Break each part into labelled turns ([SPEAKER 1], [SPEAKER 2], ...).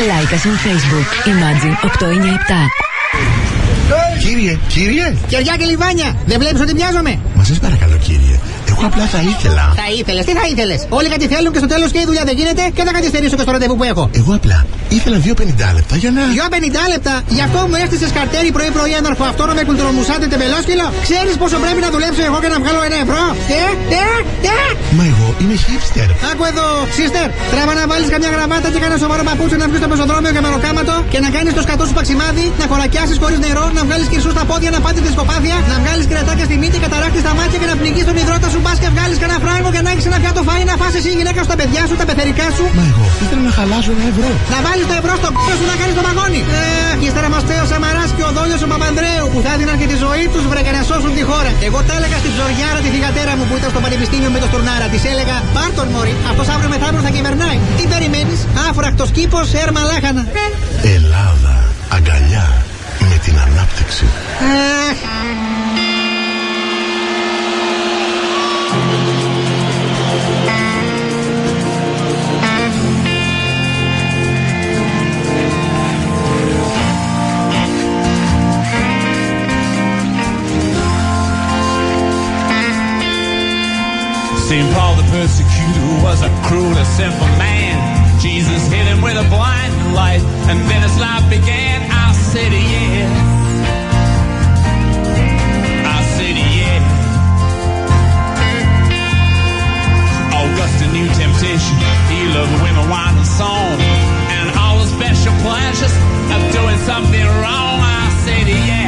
[SPEAKER 1] Like us on Facebook. Imagine 897.
[SPEAKER 2] Κύριε, κύριε.
[SPEAKER 3] Κεριά και λιβάνια. Δεν βλέπεις ότι μοιάζομαι.
[SPEAKER 2] Μα σας παρακαλώ, κύριε. Εγώ απλά θα ήθελα.
[SPEAKER 3] Θα ήθελες, τι θα ήθελες; Όλοι κάτι θέλουν και στο τέλος και η δουλειά δεν γίνεται και θα καθυστερήσω και στο ραντεβού που έχω.
[SPEAKER 2] Εγώ απλά ήθελα 2,50 λεπτά για να.
[SPEAKER 3] 2,50 λεπτά. Γι' αυτό μου έστησε καρτέρι πρωί-πρωί έναρχο αυτόνομο κουλτουρομουσάτε τεμπελόσκυλο. Ξέρεις πόσο πρέπει να δουλέψω εγώ και να βγάλω ένα ευρώ; Ε, ε, ε.
[SPEAKER 2] Μα εγώ είμαι hipster.
[SPEAKER 3] Άκου εδώ, sister. Τράβα να βάλεις καμιά γραβάτα και κανένα σοβαρό παπούτσι να βγεις στο πεζοδρόμιο και μεροκάματο και να κάνεις το σκατό σου παξιμάδι, να κορακιάσει χωρίς νερό, να βγάλεις κυρσούς στα πόδια, να πάτε τη σκοπάδια, να βγάλεις κρετάκια στη μύτη, καταράκτη στα μάτια και να πνιγείς τον υδρότα σου μπα και βγάλεις κανένα φράγκο και να έχει ένα πιάτο φάι να φάσει η γυναίκα σου, τα παιδιά σου, τα πεθερικά σου.
[SPEAKER 2] Μα εγώ ήθελα να χαλάσω ένα ευρώ.
[SPEAKER 3] Να βάλεις το ευρώ στο π σου να κάνεις το μαγόνι. Αχ, ύστερα μας ο Σαμαρά και ο Δόλιος ο Παπανδρέου που θα δίναν και τη ζωή τους βρε να σώσουν τη χώρα. Εγώ τα έλεγα στην ψωριάρα τη θηγατέρα μου που ήταν στο πανεπιστήμιο με το Στουρνάρα. Της έλεγα Πάρτον Μωρή, αυτός αύριο μεθαύριο θα κυβερνάει. Τι περιμένεις, άφρακτος κήπος, έρμα λάχανα.
[SPEAKER 2] Ελλάδα, αγκαλιά με την ανάπτυξη.
[SPEAKER 4] St. Paul the persecutor was a cruel and sinful man. Jesus hit him with a blinding light, and then his life began. I said, yeah. I said, yeah. Augustine knew temptation. He loved women, wine, and song, and all the special pleasures of doing something wrong. I said, yes.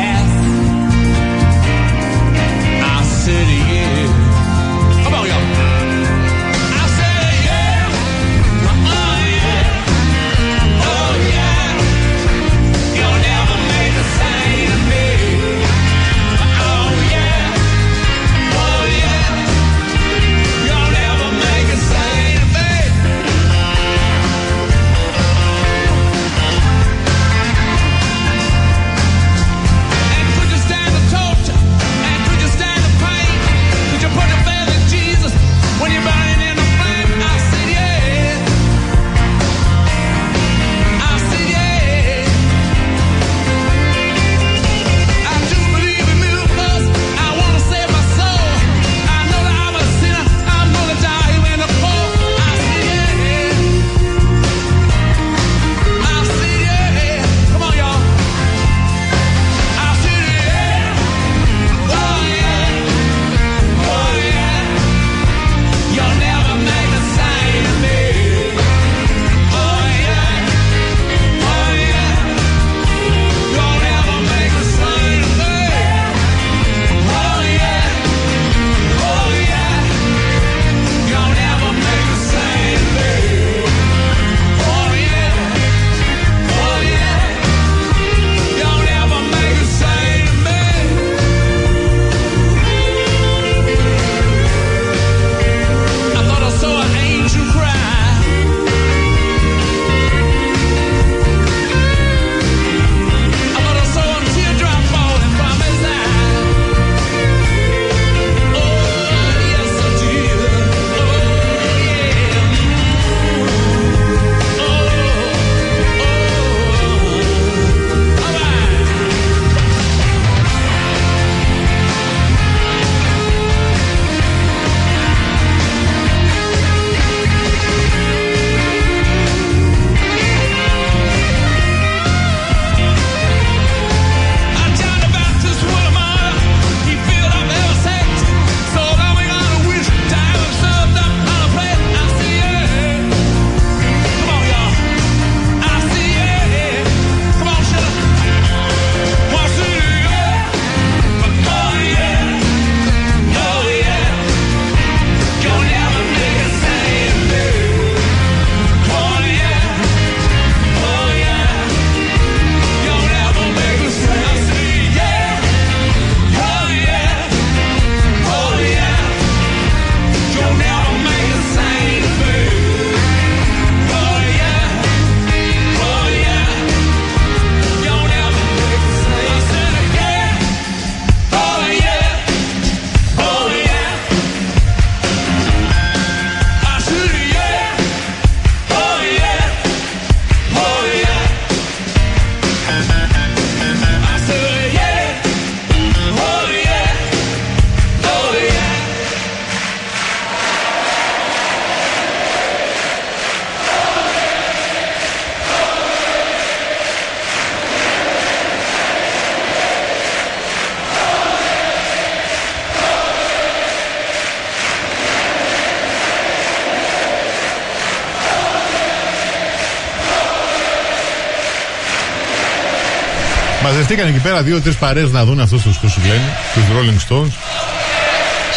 [SPEAKER 5] Μαζευτήκαν εκεί πέρα δύο-τρεις παρέες να δουν αυτούς τους που λένε, τους Rolling Stones.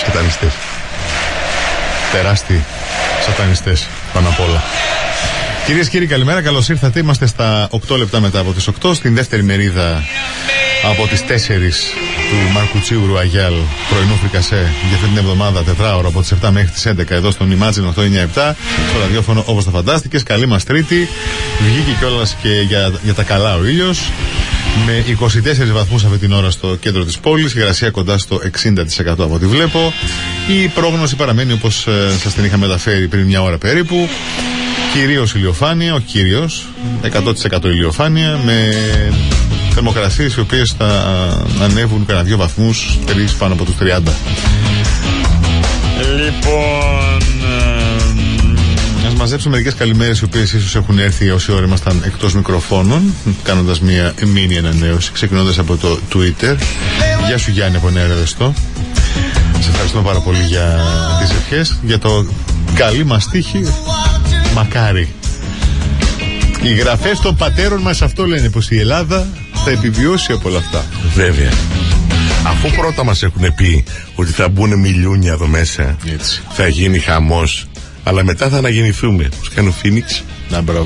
[SPEAKER 5] Σατανιστές. Τεράστιοι σατανιστές πάνω απ' όλα. Κυρίες και κύριοι, καλημέρα. Καλώς ήρθατε. Είμαστε στα 8 λεπτά μετά από τις 8, στην δεύτερη μερίδα από τις 4 του Μαρκουτσίου Ρουαγιάλ πρωινού φρικασέ για αυτή την εβδομάδα, τετράωρο από τις 7 μέχρι τις 11 εδώ στον Imagine 897 στο ραδιόφωνο όπως τα φαντάστηκες. Καλή μας Τρίτη. Βγήκε κιόλας και για, για τα καλά ο ήλιος. Με 24 βαθμούς αυτή την ώρα στο κέντρο της πόλης, υγρασία κοντά στο 60% από ό,τι βλέπω. Η πρόγνωση παραμένει όπως σας την είχα μεταφέρει πριν μια ώρα περίπου. Κυρίως ηλιοφάνεια, όχι κυρίω, 100% ηλιοφάνεια με θερμοκρασίες οι οποίες θα ανέβουν κανένα δύο βαθμούς, τρεις πάνω από τους 30. Λοιπόν, α μαζέψουμε μερικές καλημέρες οι οποίες ίσως έχουν έρθει όση ώρα ήμασταν εκτός μικροφώνων, κάνοντας μια μήνυ ανανέωση, ξεκινώντας από το Twitter. Γεια σου Γιάννη από Νέα Ρεδεστό. Σε ευχαριστούμε πάρα πολύ για τις ευχές, για το καλή μας τύχη. Μακάρι. Οι γραφές των πατέρων μας αυτό λένε πως η Ελλάδα θα επιβιώσει από όλα αυτά.
[SPEAKER 6] Βέβαια. Αφού πρώτα μας έχουν πει ότι θα μπουν μιλιούνια εδώ μέσα,
[SPEAKER 5] Έτσι.
[SPEAKER 6] θα γίνει χαμός, αλλά μετά θα αναγεννηθούμε. Πώς κάνει ο Φίνιξ.
[SPEAKER 5] Να μπράβο.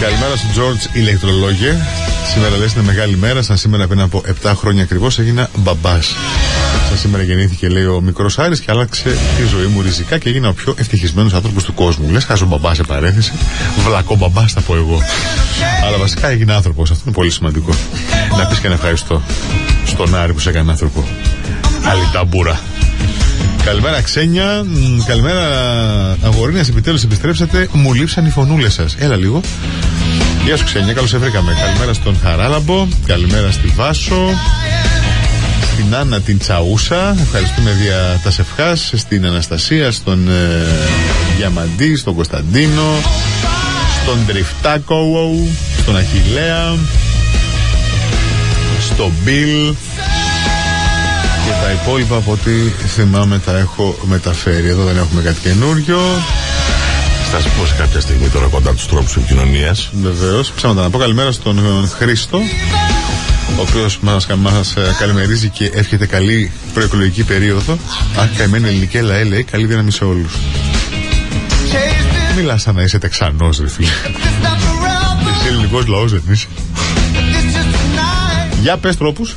[SPEAKER 5] Καλημέρα στον George ηλεκτρολόγε. Σήμερα λες είναι μεγάλη μέρα. Σαν σήμερα πριν από 7 χρόνια ακριβώς έγινα μπαμπάς. Σαν σήμερα γεννήθηκε, λέει ο μικρός Άρης και άλλαξε τη ζωή μου ριζικά και έγινα ο πιο ευτυχισμένος άνθρωπος του κόσμου. Λες, χάζω μπαμπά σε παρένθεση. Βλακό μπαμπά θα πω εγώ. Αλλά βασικά έγινε άνθρωπος. Αυτό είναι πολύ σημαντικό. Να πεις και ένα ευχαριστώ στον Άρη που σε έκανε άνθρωπο. Άλλη ταμπούρα. Καλημέρα Ξένια, Μ, καλημέρα Αγορίνες, επιτέλους επιστρέψατε. Μου λείψαν οι φωνούλες σας. Έλα λίγο. Γεια σου Ξένια, καλώς σε βρήκαμε Καλημέρα στον Χαράλαμπο, καλημέρα στη Βάσο. Στην Άννα την Τσαούσα. Ευχαριστούμε δια τα σευχάς Στην Αναστασία, στον ε, Διαμαντή, στον Κωνσταντίνο. Στον Τριφτάκο Στον Αχιλέα Στον Μπιλ και τα υπόλοιπα από ό,τι θυμάμαι τα έχω μεταφέρει. Εδώ δεν έχουμε κάτι καινούριο.
[SPEAKER 6] Θα σου πω σε κάποια στιγμή τώρα κοντά τους τρόπους επικοινωνίας.
[SPEAKER 5] Βεβαίως. Ψάματα να πω καλημέρα στον ε, Χρήστο, ο οποίος μας μας ε, καλημερίζει και εύχεται καλή προεκλογική περίοδο. Α, καημένη ελληνική ΕΛΑΕ λέει καλή δύναμη σε όλους. Μιλά σαν να είσαι Τεξανός, ρε φίλε. Εσύ ελληνικός λαός δεν είσαι. Για πες τρόπους.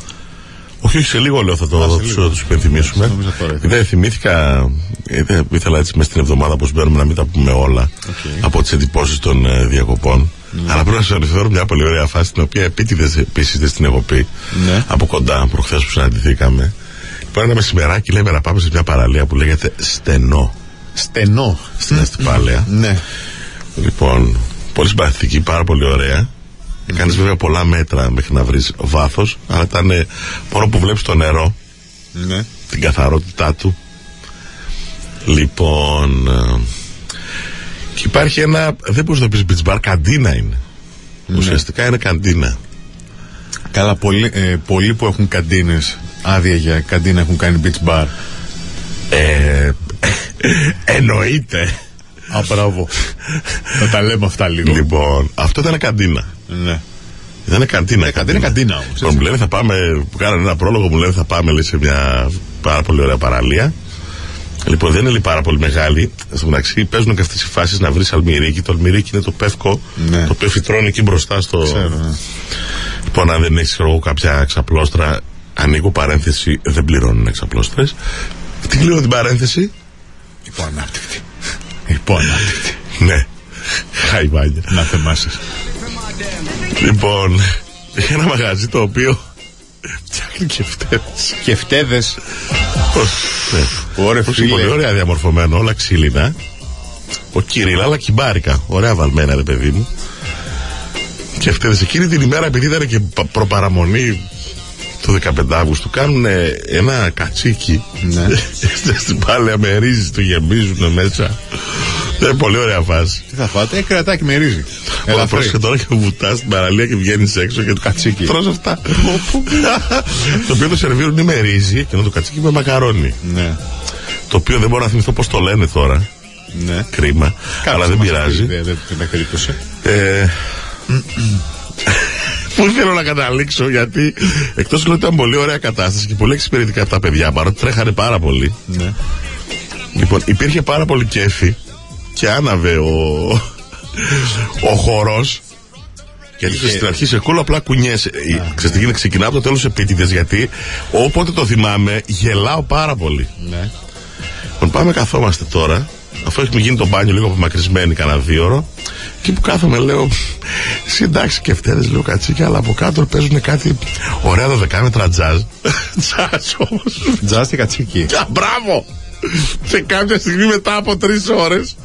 [SPEAKER 6] Όχι, όχι, σε λίγο λέω θα το
[SPEAKER 5] Α, σε
[SPEAKER 6] τους,
[SPEAKER 5] λίγο.
[SPEAKER 6] τους υπενθυμίσουμε.
[SPEAKER 5] Νόμιζα τώρα ήθελα.
[SPEAKER 6] Δεν θυμήθηκα, ε, δεν ήθελα έτσι μέσα στην εβδομάδα που μπαίνουμε να μην τα πούμε όλα από τις εντυπώσεις των ε, διακοπών.
[SPEAKER 5] Ναι.
[SPEAKER 6] Αλλά πρέπει να σας αναφέρω μια πολύ ωραία φάση την οποία επίτηδες επίσης δεν την έχω πει
[SPEAKER 5] Ναι.
[SPEAKER 6] από κοντά προχθές που συναντηθήκαμε. Υπάρχει ένα μεσημεράκι, λέμε να πάμε σε μια παραλία που λέγεται Στενό
[SPEAKER 5] Στενό.
[SPEAKER 6] στην Αστυπάλαια.
[SPEAKER 5] Ναι.
[SPEAKER 6] Λοιπόν, πολύ συμπαθητική, πάρα πολύ ωραία. Κάνεις βέβαια πολλά μέτρα μέχρι να βρεις βάθος, αλλά ήταν ε, μόνο που βλέπεις το νερό,
[SPEAKER 5] Ναι.
[SPEAKER 6] την καθαρότητά του. Λοιπόν. ε, και υπάρχει ένα. Δεν μπορείς να πεις beach bar, καντίνα είναι. Ουσιαστικά είναι καντίνα.
[SPEAKER 5] Καλά, πολλοί, ε, πολλοί που έχουν καντίνες, άδεια για καντίνα έχουν κάνει beach bar.
[SPEAKER 6] Ε, εννοείται.
[SPEAKER 5] Α, μπράβο. Θα τα λέμε αυτά λίγο.
[SPEAKER 6] Λοιπόν, αυτό ήταν καντίνα.
[SPEAKER 5] Ναι.
[SPEAKER 6] Ήταν καντίνα.
[SPEAKER 5] καντίνα, καντίνα όμως,
[SPEAKER 6] Λοιπόν, μου λένε θα πάμε, που κάνανε ένα πρόλογο, μου λένε θα πάμε λέει, σε μια πάρα πολύ ωραία παραλία. Λοιπόν, δεν είναι λέει, πάρα πολύ μεγάλη. Στο μεταξύ παίζουν και αυτές οι φάσεις να βρεις αλμυρίκι. Το αλμυρίκι είναι το πεύκο,
[SPEAKER 5] Ναι.
[SPEAKER 6] το οποίο φυτρώνει εκεί μπροστά στο.
[SPEAKER 5] Ξέρω, ναι.
[SPEAKER 6] Λοιπόν, αν δεν έχεις εγώ κάποια εξαπλώστρα, ανοίγω παρένθεση, δεν πληρώνουν εξαπλώστρες. Τι κλείνω την παρένθεση,
[SPEAKER 5] Υποανάπτυκτη. Υποανάπτυκτη.
[SPEAKER 6] ναι. Χαϊβάνια.
[SPEAKER 5] Να θεμάσεις.
[SPEAKER 6] Λοιπόν, έχει ένα μαγαζί το οποίο φτιάχνει και φταίς.
[SPEAKER 5] Και φτέδε.
[SPEAKER 6] Ναι.
[SPEAKER 5] Ωραία,
[SPEAKER 6] Πώς είναι
[SPEAKER 5] φίλε.
[SPEAKER 6] πολύ ωραία διαμορφωμένο, όλα ξύλινα. Ο Κυρίλα, αλλά κυμπάρικα. Ωραία βαλμένα, ρε παιδί μου. Και φταίρες εκείνη την ημέρα, επειδή ήταν και πα- προπαραμονή το 15 Αύγουστου, κάνουν ένα κατσίκι.
[SPEAKER 5] Ναι.
[SPEAKER 6] Στην πάλαια με ρύζι, το γεμίζουν μέσα. Είναι πολύ ωραία φάση.
[SPEAKER 5] Τι θα φάτε, ε, κρεατάκι με ρύζι.
[SPEAKER 6] Έλα,
[SPEAKER 5] Ελαφρύ.
[SPEAKER 6] πρόσεχε τώρα και βουτάς στην παραλία και βγαίνεις έξω και το
[SPEAKER 5] Κατσίκι.
[SPEAKER 6] Τρως αυτά. το οποίο το σερβίρουν με ρύζι και το κατσίκι με μακαρόνι.
[SPEAKER 5] Ναι.
[SPEAKER 6] Το οποίο δεν μπορώ να θυμηθώ πώς το λένε τώρα.
[SPEAKER 5] Ναι.
[SPEAKER 6] Κρίμα. αλλά δεν
[SPEAKER 5] μας
[SPEAKER 6] πειράζει.
[SPEAKER 5] πει, Δεν δεν- δεν περίπτωση.
[SPEAKER 6] Ε, Πού θέλω να καταλήξω, γιατί εκτός ότι ήταν πολύ ωραία κατάσταση και πολύ εξυπηρετικά από τα παιδιά, παρότι τρέχανε πάρα πολύ.
[SPEAKER 5] Ναι.
[SPEAKER 6] Λοιπόν, υπήρχε πάρα πολύ κέφι και άναβε ο, ο χορός. Γιατί
[SPEAKER 5] Είχε-
[SPEAKER 6] στην αρχή σε κόλλο απλά κουνιέσαι. Ε, Ξέρεις τι γίνεται, ξεκινάω από το τέλος επίτηδες γιατί όποτε το θυμάμαι γελάω πάρα πολύ.
[SPEAKER 5] Ναι.
[SPEAKER 6] Λοιπόν, πάμε καθόμαστε τώρα, αφού έχουμε γίνει το μπάνιο λίγο απομακρυσμένοι κανένα δύο ώρο, και που κάθομαι λέω, εσύ εντάξει και φταίρες λέω κατσίκια, αλλά από κάτω παίζουν κάτι ωραία δωδεκάμετρα τζαζ. τζαζ όμως.
[SPEAKER 5] Τζάστη και κατσίκι.
[SPEAKER 6] Α, μπράβο! Και κάποια στιγμή μετά από τρεις ώρες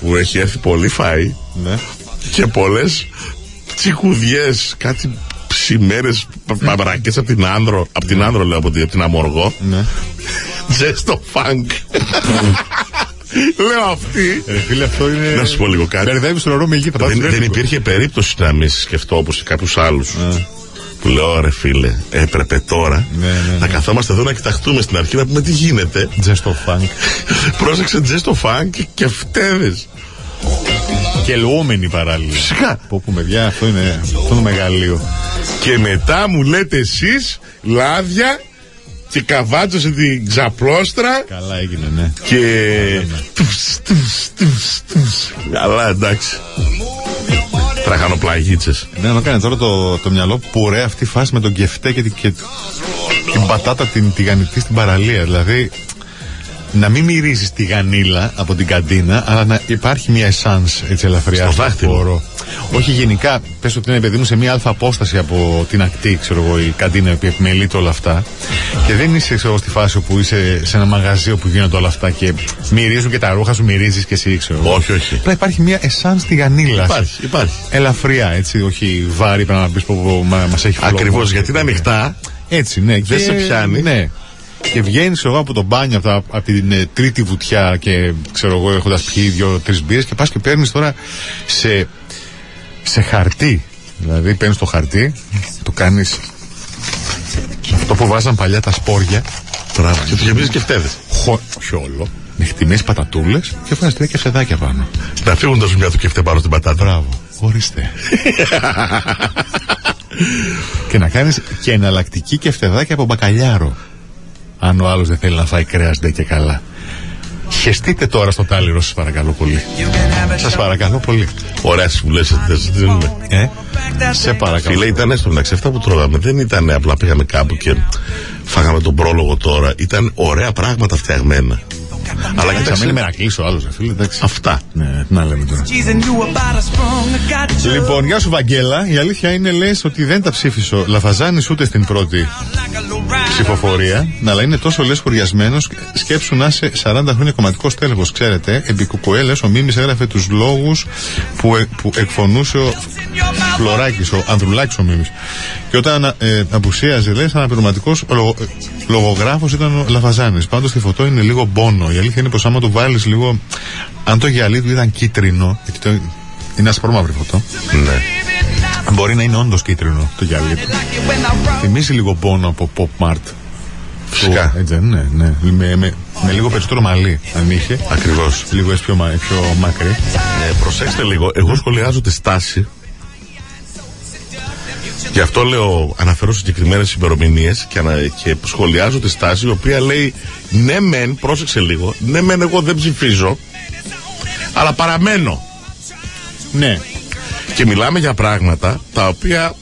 [SPEAKER 6] που έχει έρθει πολύ φαΐ
[SPEAKER 5] Ναι.
[SPEAKER 6] και πολλές τσικουδιέ, κάτι ψημέρες παμπρακέ από την άνδρο, από την άνδρο λέω, από την, από την αμοργό.
[SPEAKER 5] Ναι.
[SPEAKER 6] Τζέστο φανκ. Λέω αυτή.
[SPEAKER 5] Ρε φίλε, αυτό είναι.
[SPEAKER 6] Να σου πω λίγο κάτι.
[SPEAKER 5] Μπερδεύεις το νερό με γη. θα
[SPEAKER 6] Δεν,
[SPEAKER 5] πας
[SPEAKER 6] δεν
[SPEAKER 5] τρέχει.
[SPEAKER 6] υπήρχε περίπτωση να μην σκεφτώ όπως κάποιους άλλους. Που λέω, ρε φίλε, έπρεπε τώρα
[SPEAKER 5] Ναι, ναι,
[SPEAKER 6] να
[SPEAKER 5] ναι.
[SPEAKER 6] καθόμαστε εδώ να κοιταχτούμε στην αρχή να πούμε τι γίνεται.
[SPEAKER 5] Τζέστο φανκ.
[SPEAKER 6] Πρόσεξε τζέστο φανκ και φταίδες.
[SPEAKER 5] Και λουόμενοι παράλληλα.
[SPEAKER 6] Φυσικά.
[SPEAKER 5] Πω που παιδιά, αυτό είναι, αυτό είναι μεγαλείο.
[SPEAKER 6] Και μετά μου λέτε εσείς λάδια και καβάτζωσε την ξαπλώστρα
[SPEAKER 5] Καλά έγινε, ναι.
[SPEAKER 6] και. Τους, τους, τους, τους. Καλά, εντάξει. Τραχανοπλαγίτσες.
[SPEAKER 5] Ναι, μου έκανε τώρα το, το μυαλό που ωραία αυτή η φάση με τον κεφτέ και, την- και την πατάτα την τηγανιτή στην παραλία. Δηλαδή, να μην μυρίζεις τη γανίλα από την καντίνα, αλλά να υπάρχει μια εσάνς έτσι ελαφριά
[SPEAKER 6] Στο δάχτυλο.
[SPEAKER 5] χώρο. Όχι γενικά, πες ότι είναι παιδί μου σε μια αλφα απόσταση από την ακτή, ξέρω εγώ, η καντίνα που επιμελείται όλα αυτά. Και δεν είσαι ξέρω, εγώ, στη φάση όπου είσαι σε ένα μαγαζί όπου γίνονται όλα αυτά και μυρίζουν και τα ρούχα σου, μυρίζεις και εσύ, ξέρω εγώ.
[SPEAKER 6] Όχι, όχι.
[SPEAKER 5] Απλά υπάρχει μια εσάν στη γανίλα.
[SPEAKER 6] Υπάρχει, υπάρχει.
[SPEAKER 5] Ελαφριά, έτσι, όχι βάρη, πρέπει να πεις που μα μας έχει φλόγο.
[SPEAKER 6] Ακριβώς γιατί είναι ανοιχτά.
[SPEAKER 5] Έτσι, ναι.
[SPEAKER 6] Δεν σε πιάνει.
[SPEAKER 5] Ναι. Και βγαίνεις εγώ από το μπάνιο, από, τα- από την ε, τρίτη βουτιά και ξέρω εγώ έχοντας πιει δύο-τρει μπύρες και πας και παίρνεις τώρα σε, σε χαρτί. Δηλαδή παίρνεις το χαρτί, το κάνεις. Αυτό που βάζαν παλιά τα σπόρια,
[SPEAKER 6] Μπράβο. Και το γεμίζεις και φταίδες.
[SPEAKER 5] χω, όχι όλο, με χτιμήσει πατατούλες και βάζεις τρία κεφτεδάκια πάνω.
[SPEAKER 6] Να φύγουν τα ζουμιά του και φταί πάνω στην πατάτα.
[SPEAKER 5] Μπράβο, ορίστε. και να κάνεις και εναλλακτική κεφτεδάκια από μπακαλιάρο. Αν ο άλλος δεν θέλει να φάει κρέας, ντε και καλά. Χεστείτε τώρα στο τάλιρο, σας παρακαλώ πολύ. Σας παρακαλώ πολύ.
[SPEAKER 6] Ωραία συμβουλέ, δεν σα δίνουμε.
[SPEAKER 5] Ε, σε παρακαλώ.
[SPEAKER 6] Φίλε, ήταν στο μεταξύ αυτά που τρώγαμε. Δεν ήταν απλά πήγαμε κάπου και φάγαμε τον πρόλογο τώρα. Ήταν ωραία πράγματα φτιαγμένα. Αλλά
[SPEAKER 5] Θα μείνει
[SPEAKER 6] κοίταξε.
[SPEAKER 5] μερακλής ο άλλος, φίλε, εντάξει.
[SPEAKER 6] Αυτά.
[SPEAKER 5] Ναι, τι να λέμε τώρα.
[SPEAKER 7] Teasing you about a sprung. I got you
[SPEAKER 5] Λοιπόν, γεια σου Βαγγέλα. Η αλήθεια είναι λες ότι δεν τα ψήφισε ο Λαφαζάνης ούτε στην πρώτη
[SPEAKER 7] like a low ride.
[SPEAKER 5] ψηφοφορία, αλλά είναι τόσο λες χωριασμένος. Σκέψου να είσαι 40 χρόνια κομματικός τέλεχος. Ξέρετε, επί κουκουέλες ο Μίμης έγραφε τους λόγους που, ε- που εκφωνούσε ο Φλωράκης, ο Ανδρουλάκης ο Μίμης. Και όταν ε, απουσίαζε, λε, αναπληρωματικό λογο, ε, λογογράφος ήταν ο Λαφαζάνης. Πάντως στη φωτό είναι λίγο πόνο. Η αλήθεια είναι πως άμα το βάλεις λίγο. Αν το γυαλί του ήταν κίτρινο, γιατί το, είναι ασπρόμαυρη φωτό,
[SPEAKER 6] Ναι.
[SPEAKER 5] μπορεί να είναι όντως κίτρινο το γυαλί του. Θυμίζει λίγο πόνο από Pop Mart.
[SPEAKER 6] Φυσικά.
[SPEAKER 5] Το- Έτσι, δεν είναι, ναι. Με, με, με λίγο περισσότερο μαλλί, αν είχε.
[SPEAKER 6] Ακριβώς.
[SPEAKER 5] Λίγο έτσι πιο, μα- πιο μακρύ.
[SPEAKER 6] Ε, προσέξτε λίγο, εγώ σχολιάζω τη στάση. Γι' αυτό λέω, αναφέρω συγκεκριμένες ημερομηνίες και, ανα, και σχολιάζω τη στάση η οποία λέει ναι, μεν, πρόσεξε λίγο, ναι, μεν, εγώ δεν ψηφίζω, αλλά παραμένω.
[SPEAKER 5] Ναι.
[SPEAKER 6] Και μιλάμε για πράγματα τα οποία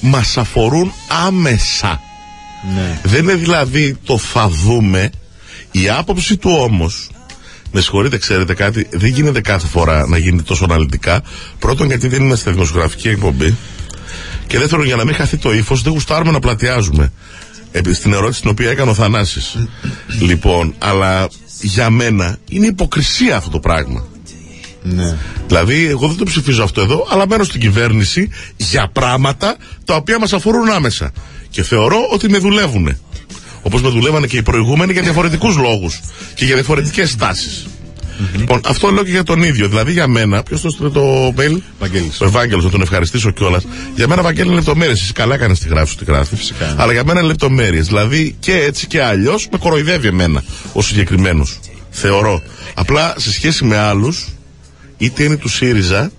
[SPEAKER 6] μας αφορούν άμεσα.
[SPEAKER 5] ναι.
[SPEAKER 6] Δεν είναι δηλαδή το θα δούμε. Η άποψη του όμως με συγχωρείτε, ξέρετε κάτι, δεν γίνεται κάθε φορά να γίνεται τόσο αναλυτικά. Πρώτον, γιατί δεν είμαστε δημοσιογραφική εκπομπή. Και δεύτερον, για να μην χαθεί το ύφος, δεν γουστάρουμε να πλατιάζουμε. Ε, στην ερώτηση την οποία έκανε ο Θανάσης. λοιπόν, αλλά για μένα είναι υποκρισία αυτό το πράγμα.
[SPEAKER 5] Ναι.
[SPEAKER 6] Δηλαδή, εγώ δεν το ψηφίζω αυτό εδώ, αλλά μένω στην κυβέρνηση για πράγματα τα οποία μας αφορούν άμεσα. Και θεωρώ ότι με δουλεύουν. Όπως με δουλεύανε και οι προηγούμενοι για διαφορετικούς λόγους και για διαφορετικές στάσεις. Λοιπόν, αυτό λέω και για τον ίδιο. Δηλαδή, για μένα, ποιος το στείλε το mail,
[SPEAKER 5] Βαγγέλης.
[SPEAKER 6] Ο Ευάγγελο, να τον ευχαριστήσω κιόλας. Για μένα, Βαγγέλη, είναι λεπτομέρειες. Εσύ καλά έκανε τη γράφη σου, τη γράφεις.
[SPEAKER 5] Φυσικά.
[SPEAKER 6] Αλλά για μένα είναι λεπτομέρειες. Δηλαδή, και έτσι και αλλιώς με κοροϊδεύει εμένα ο συγκεκριμένος. Θεωρώ. Απλά σε σχέση με άλλους, είτε είναι του ΣΥΡΙΖΑ,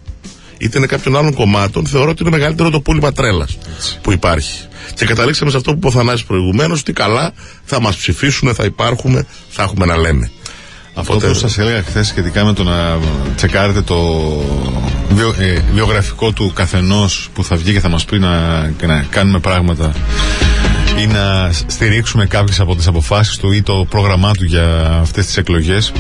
[SPEAKER 6] είτε είναι κάποιων άλλων κομμάτων, θεωρώ ότι είναι μεγαλύτερο το πούλημα τρέλας που υπάρχει. Και καταλήξαμε σε αυτό που ποθανάζει προηγουμένως, ότι καλά θα μας ψηφίσουν, θα υπάρχουμε, θα έχουμε να λέμε.
[SPEAKER 5] Αυτό
[SPEAKER 6] Οπότε-
[SPEAKER 5] που σας έλεγα χθες σχετικά με το να τσεκάρετε το βιο, ε, βιογραφικό του καθενός που θα βγει και θα μας πει να, και να κάνουμε πράγματα ή να στηρίξουμε κάποιες από τις αποφάσεις του ή το πρόγραμμά του για αυτές τις εκλογές.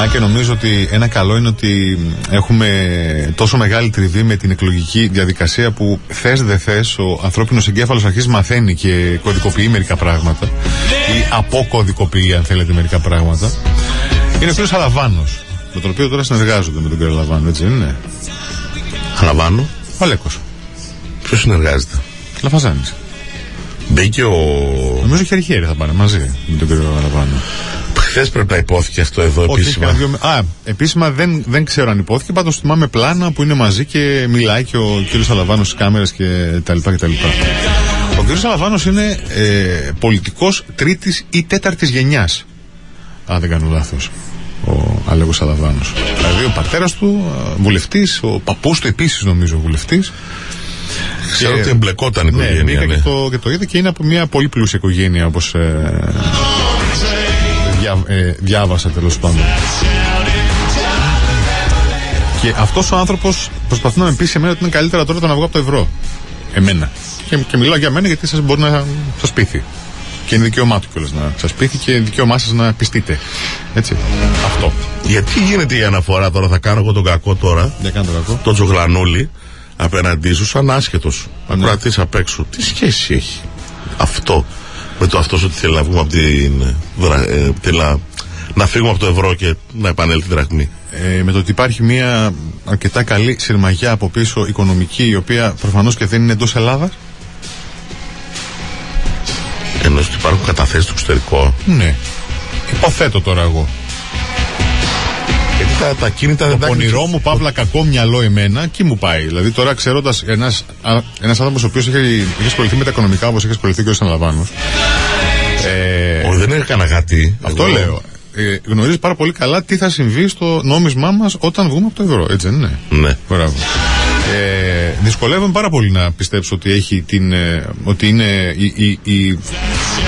[SPEAKER 5] Αν και νομίζω ότι ένα καλό είναι ότι έχουμε τόσο μεγάλη τριβή με την εκλογική διαδικασία που θες δεν θες, ο ανθρώπινος εγκέφαλος αρχίζει μαθαίνει και κωδικοποιεί μερικά πράγματα ή αποκωδικοποιεί, αν θέλετε, μερικά πράγματα. Είναι ο κύριος Αλαβάνος, με τον οποίο τώρα συνεργάζονται με τον κύριο Αλαβάνο, έτσι δεν είναι;
[SPEAKER 6] Αναλαμβάνω.
[SPEAKER 5] Ο Αλέκος.
[SPEAKER 6] Ποιος συνεργάζεται;
[SPEAKER 5] Λαφαζάνης.
[SPEAKER 6] Μπήκε ο.
[SPEAKER 5] Νομίζω χέρι-χέρι θα πάνε μαζί με τον κύριο Αλαβάνο.
[SPEAKER 6] Χθες πρέπει να υπόθηκε αυτό εδώ
[SPEAKER 5] Όχι, έχει
[SPEAKER 6] επίσημα.
[SPEAKER 5] κανένα δύο- Α, επίσημα δεν, δεν ξέρω αν υπόθηκε. Πάντως θυμάμαι πλάνα που είναι μαζί και μιλάει και ο κύριος Αλαβάνος στις κάμερες και τα λοιπά και τα λοιπά. Ο κύριος Αλαβάνος είναι ε, πολιτικός τρίτης ή τέταρτης γενιάς. Αν δεν κάνω λάθος. Ο Αλέγος Αλαβάνος. Δηλαδή ο πατέρας του βουλευτής, ο παππούς του επίσης νομίζω βουλευτής.
[SPEAKER 6] Ξέρω
[SPEAKER 5] Και-
[SPEAKER 6] ότι εμπλεκόταν η
[SPEAKER 5] Ναι,
[SPEAKER 6] οικογένεια.
[SPEAKER 5] μπήκα
[SPEAKER 6] ναι.
[SPEAKER 5] και, το, και το είδα και είναι από μια πολύ πλούσια οικογένεια όπως ε, διά, ε, διάβασα τέλος πάντων. Και αυτός ο άνθρωπος προσπαθεί να με πει σε μένα ότι είναι καλύτερα τώρα το να βγω από το ευρώ. Εμένα. Και, και μιλάω για μένα γιατί σας μπορεί να σας πείθει. Και είναι δικαίωμά του κιόλας να σας πείθει και δικαίωμά σας να πιστείτε. Έτσι. Αυτό.
[SPEAKER 6] Γιατί γίνεται η αναφορά τώρα, θα κάνω εγώ τον κακό τώρα,
[SPEAKER 5] Δεν κάνω το κακό.
[SPEAKER 6] τον Τζογλανούλη απέναντί σου σαν άσχετος. Να
[SPEAKER 5] Ναι.
[SPEAKER 6] κρατήσει απ' έξω. Τι σχέση έχει αυτό με το αυτός ότι θέλει να βγούμε από την. ε, δρα- ε, θέλει να, να φύγουμε από το ευρώ και να επανέλθει η δραχμή;
[SPEAKER 5] ε, με το ότι υπάρχει μια αρκετά καλή σειρμαγιά από πίσω οικονομική η οποία προφανώς και δεν είναι εντός Ελλάδας
[SPEAKER 6] Ενώ ότι υπάρχουν καταθέσεις στο εξωτερικό;
[SPEAKER 5] Ναι. Υποθέτω τώρα εγώ.
[SPEAKER 6] Γιατί τα, τα κίνητα δεν
[SPEAKER 5] Το
[SPEAKER 6] τα
[SPEAKER 5] πονηρό μου, παύλα κακό μυαλό εμένα, εκεί μου πάει. Δηλαδή τώρα ξέροντα ένας ένας άνθρωπος ο οποίος έχει, έχει ασχοληθεί με τα οικονομικά όπως έχει ασχοληθεί και ο Σαναλαβάνο. Ε,
[SPEAKER 6] Όχι, δεν έκανα κάτι.
[SPEAKER 5] αυτό
[SPEAKER 6] Εγώ-
[SPEAKER 5] λέω. Ε, γνωρίζεις πάρα πολύ καλά τι θα συμβεί στο νόμισμά μας όταν βγούμε από το ευρώ, έτσι δεν είναι;
[SPEAKER 6] Ναι.
[SPEAKER 5] Μπράβο. Ε, δυσκολεύομαι πάρα πολύ να πιστέψω ότι, έχει την, ε, ότι είναι η, η, η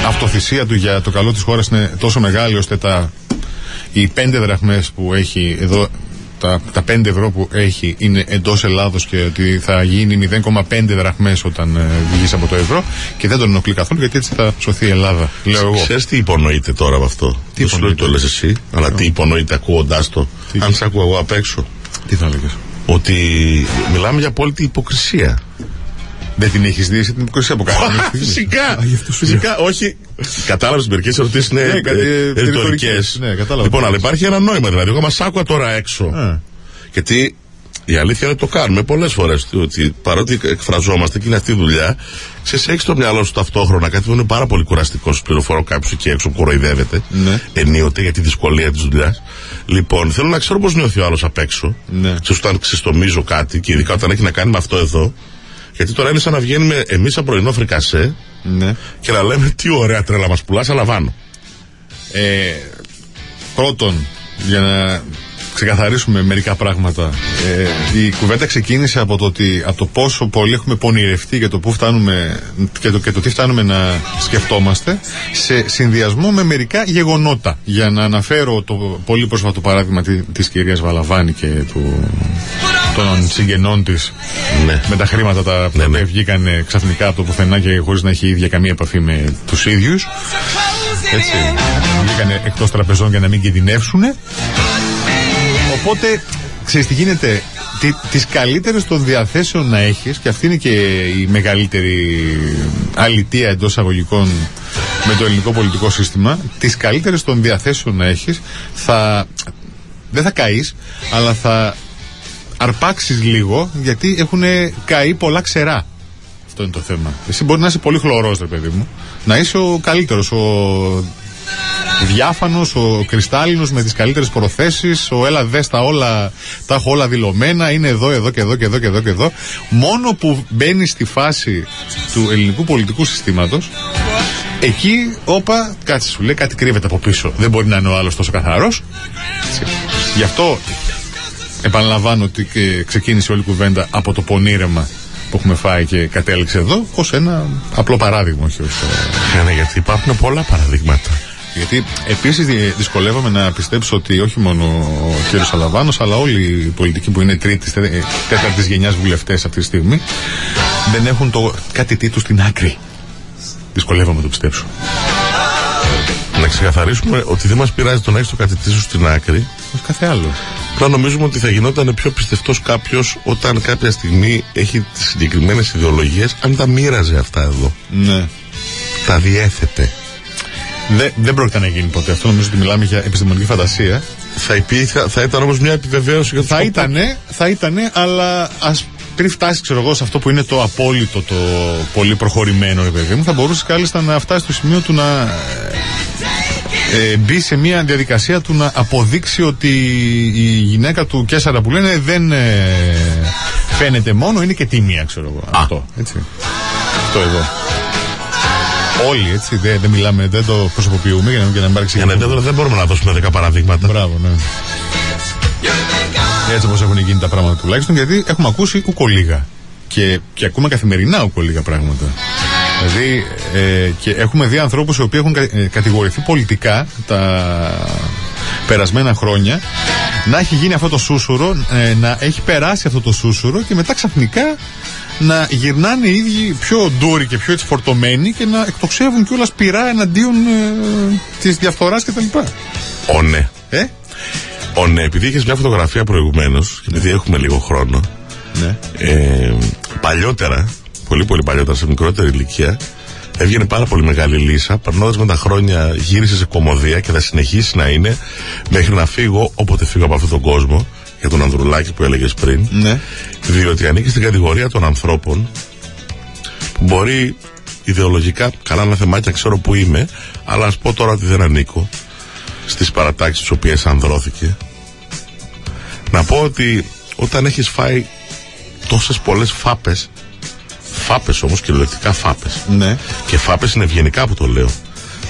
[SPEAKER 5] αυτοθυσία του για το καλό της χώρας είναι τόσο μεγάλη ώστε τα, οι πέντε δραχμές που έχει εδώ τα, τα 5 ευρώ που έχει είναι εντός Ελλάδος και ότι θα γίνει 0,5 δραχμές όταν ε, βγεις από το ευρώ και δεν τον ενοχλεί καθόλου γιατί έτσι θα σωθεί η Ελλάδα. Λέω εγώ.
[SPEAKER 6] Ξέρεις τι υπονοείται τώρα με αυτό;
[SPEAKER 5] Τι
[SPEAKER 6] Δεν σου λέω ότι το
[SPEAKER 5] υπονοείται;
[SPEAKER 6] λες εσύ, αλλά τι υπονοείται ακούγοντάς το;
[SPEAKER 5] Τι;
[SPEAKER 6] Αν σε ακούω εγώ απ' έξω.
[SPEAKER 5] Τι θα έλεγες;
[SPEAKER 6] Ότι μιλάμε για απόλυτη υποκρισία.
[SPEAKER 5] Δεν την έχεις δει εσύ την υποκρισία από κανένα.
[SPEAKER 6] φυσικά, φυσικά, όχι. Κατάλαβες τι μερικές ερωτήσεις είναι
[SPEAKER 5] Ναι, κα- ε,
[SPEAKER 6] ρητορικέ.
[SPEAKER 5] ρητορικές. Ναι, κατάλαβα.
[SPEAKER 6] Λοιπόν, αλλά υπάρχει ένα νόημα. Δηλαδή, εγώ μας άκουγα τώρα έξω.
[SPEAKER 5] Α.
[SPEAKER 6] Γιατί η αλήθεια είναι ότι το κάνουμε πολλές φορές. Ότι παρότι εκφραζόμαστε και είναι αυτή η δουλειά, ξέρεις, έχεις στο μυαλό σου ταυτόχρονα κάτι που είναι πάρα πολύ κουραστικό. Σου πληροφορώ κάποιο εκεί έξω που κοροϊδεύεται.
[SPEAKER 5] Ναι.
[SPEAKER 6] Ενίοτε για τη δυσκολία της δουλειάς. Λοιπόν, θέλω να ξέρω πώς νιώθει ο άλλος απ' έξω.
[SPEAKER 5] Ναι.
[SPEAKER 6] Ξέρεις, όταν ξεστομίζω κάτι και ειδικά όταν έχει να κάνει με αυτό εδώ. Γιατί τώρα είναι σαν να βγαίνουμε εμείς σαν πρωινό φρικασέ
[SPEAKER 5] Ναι.
[SPEAKER 6] και να λέμε τι ωραία τρέλα μας πουλάς, αλλά βάνω.
[SPEAKER 5] Ε, πρώτον, για να ξεκαθαρίσουμε μερικά πράγματα. Ε, η κουβέντα ξεκίνησε από το, ότι, από το πόσο πολύ έχουμε πονηρευτεί για το πού φτάνουμε και το, και το τι φτάνουμε να σκεφτόμαστε σε συνδυασμό με μερικά γεγονότα. Για να αναφέρω το πολύ πρόσφατο παράδειγμα τη, της κυρίας Βαλαβάνη και του, των συγγενών της
[SPEAKER 6] Ναι.
[SPEAKER 5] με τα χρήματα τα
[SPEAKER 6] Ναι,
[SPEAKER 5] οποία
[SPEAKER 6] ναι.
[SPEAKER 5] βγήκαν ξαφνικά από το πουθενά και χωρίς να έχει η ίδια καμία επαφή με τους ίδιους. Έτσι. Βγήκαν εκτός τραπεζών για να μην κινδυνεύσουν. Οπότε, ξέρεις τι γίνεται; Τι, τις καλύτερες των διαθέσεων να έχεις και αυτή είναι και η μεγαλύτερη αλητία εντός αγωγικών με το ελληνικό πολιτικό σύστημα τις καλύτερες των διαθέσεων να έχεις θα δεν θα καείς αλλά θα αρπάξεις λίγο γιατί έχουν καεί πολλά ξερά αυτό είναι το θέμα. Εσύ μπορεί να είσαι πολύ χλωρός ρε παιδί μου να είσαι ο καλύτερος ο διάφανος, ο κρυστάλλινος με τις καλύτερες προθέσεις, ο έλα δες τα όλα, τα έχω όλα δηλωμένα, είναι εδώ, εδώ και εδώ και εδώ και εδώ και εδώ. Μόνο που μπαίνει στη φάση του ελληνικού πολιτικού συστήματος, εκεί, όπα, κάτσε σου λέει, κάτι κρύβεται από πίσω. Δεν μπορεί να είναι ο άλλος τόσο καθαρός. Έτσι. Γι' αυτό επαναλαμβάνω ότι ε, ξεκίνησε όλη η κουβέντα από το πονήρεμα που έχουμε φάει και κατέληξε εδώ ως ένα απλό παράδειγμα. Όχι ως, ε,
[SPEAKER 6] Ναι, ναι, γιατί υπάρχουν πολλά παραδείγματα.
[SPEAKER 5] Γιατί επίσης δυσκολεύομαι να πιστέψω ότι όχι μόνο ο κύριος Αλαβάνος, αλλά όλοι οι πολιτικοί που είναι τρίτης, τέταρτης γενιάς βουλευτές αυτή τη στιγμή δεν έχουν το κάτι τι τους στην άκρη. Δυσκολεύομαι να το πιστέψω.
[SPEAKER 6] Να ξεκαθαρίσουμε ότι δεν μας πειράζει το να έχεις το κατητή σου στην άκρη.
[SPEAKER 5] Όχι κάθε άλλο.
[SPEAKER 6] Απλά νομίζουμε ότι θα γινόταν πιο πιστευτός κάποιος όταν κάποια στιγμή έχει τις συγκεκριμένες ιδεολογίες, αν τα μοίραζε αυτά εδώ.
[SPEAKER 5] Ναι.
[SPEAKER 6] Τα διέθετε.
[SPEAKER 5] Δε, δεν πρόκειται να γίνει ποτέ αυτό. Νομίζω ότι μιλάμε για επιστημονική φαντασία.
[SPEAKER 6] Θα, υπή, θα, θα ήταν όμως μια επιβεβαίωση για το
[SPEAKER 5] Θα
[SPEAKER 6] σκοπό.
[SPEAKER 5] ήτανε, θα ήτανε, αλλά ας πριν φτάσει, ξέρω εγώ, σε αυτό που είναι το απόλυτο, το πολύ προχωρημένο, ρε παιδί μου, θα μπορούσε κάλλιστα να φτάσει στο σημείο του να ε, μπει σε μια διαδικασία του να αποδείξει ότι η γυναίκα του Κέσσαρα που λένε δεν ε, φαίνεται μόνο, είναι και τίμια, ξέρω εγώ. Αυτό, έτσι. Αυτό εδώ. Όλοι, έτσι, δεν, δεν μιλάμε, δεν το προσωποποιούμε για να, για να μην υπάρξει
[SPEAKER 6] Για να δεν, δεν μπορούμε να δώσουμε 10 παραδείγματα.
[SPEAKER 5] Μπράβο, ναι. Έτσι όπως έχουν γίνει τα πράγματα τουλάχιστον, γιατί έχουμε ακούσει ουκολίγα. Και, και ακούμε καθημερινά ουκολίγα πράγματα. Δηλαδή, ε, και έχουμε δει ανθρώπους οι οποίοι έχουν κα- ε, κατηγορηθεί πολιτικά τα περασμένα χρόνια να έχει γίνει αυτό το σούσουρο, ε, να έχει περάσει αυτό το σούσουρο και μετά ξαφνικά να γυρνάνε οι ίδιοι πιο ντόροι και πιο έτσι φορτωμένοι και να εκτοξεύουν κιόλας πειρά εναντίον ε, της διαφθοράς κτλ.
[SPEAKER 6] Ω ναι.
[SPEAKER 5] Ε;
[SPEAKER 6] Ω ναι, επειδή είχες μια φωτογραφία προηγουμένως, και επειδή έχουμε λίγο χρόνο,
[SPEAKER 5] Ναι.
[SPEAKER 6] ε, παλιότερα, πολύ πολύ παλιότερα, σε μικρότερη ηλικία, έβγαινε πάρα πολύ μεγάλη λύσα. Περνώντας με τα χρόνια, γύρισε σε κομμωδία και θα συνεχίσει να είναι μέχρι να φύγω όποτε φύγω από αυτόν τον κόσμο. Για τον Ανδρουλάκη που έλεγες πριν.
[SPEAKER 5] Ναι.
[SPEAKER 6] Διότι ανήκει στην κατηγορία των ανθρώπων που μπορεί ιδεολογικά, καλά ένα θεμάτια ξέρω που είμαι, αλλά ας πω τώρα ότι δεν ανήκω στις παρατάξεις τις οποίες ανδρώθηκε. Να πω ότι όταν έχεις φάει τόσες πολλές φάπες, φάπες όμως κυριολεκτικά φάπες,
[SPEAKER 5] Ναι.
[SPEAKER 6] και φάπες είναι ευγενικά που το λέω.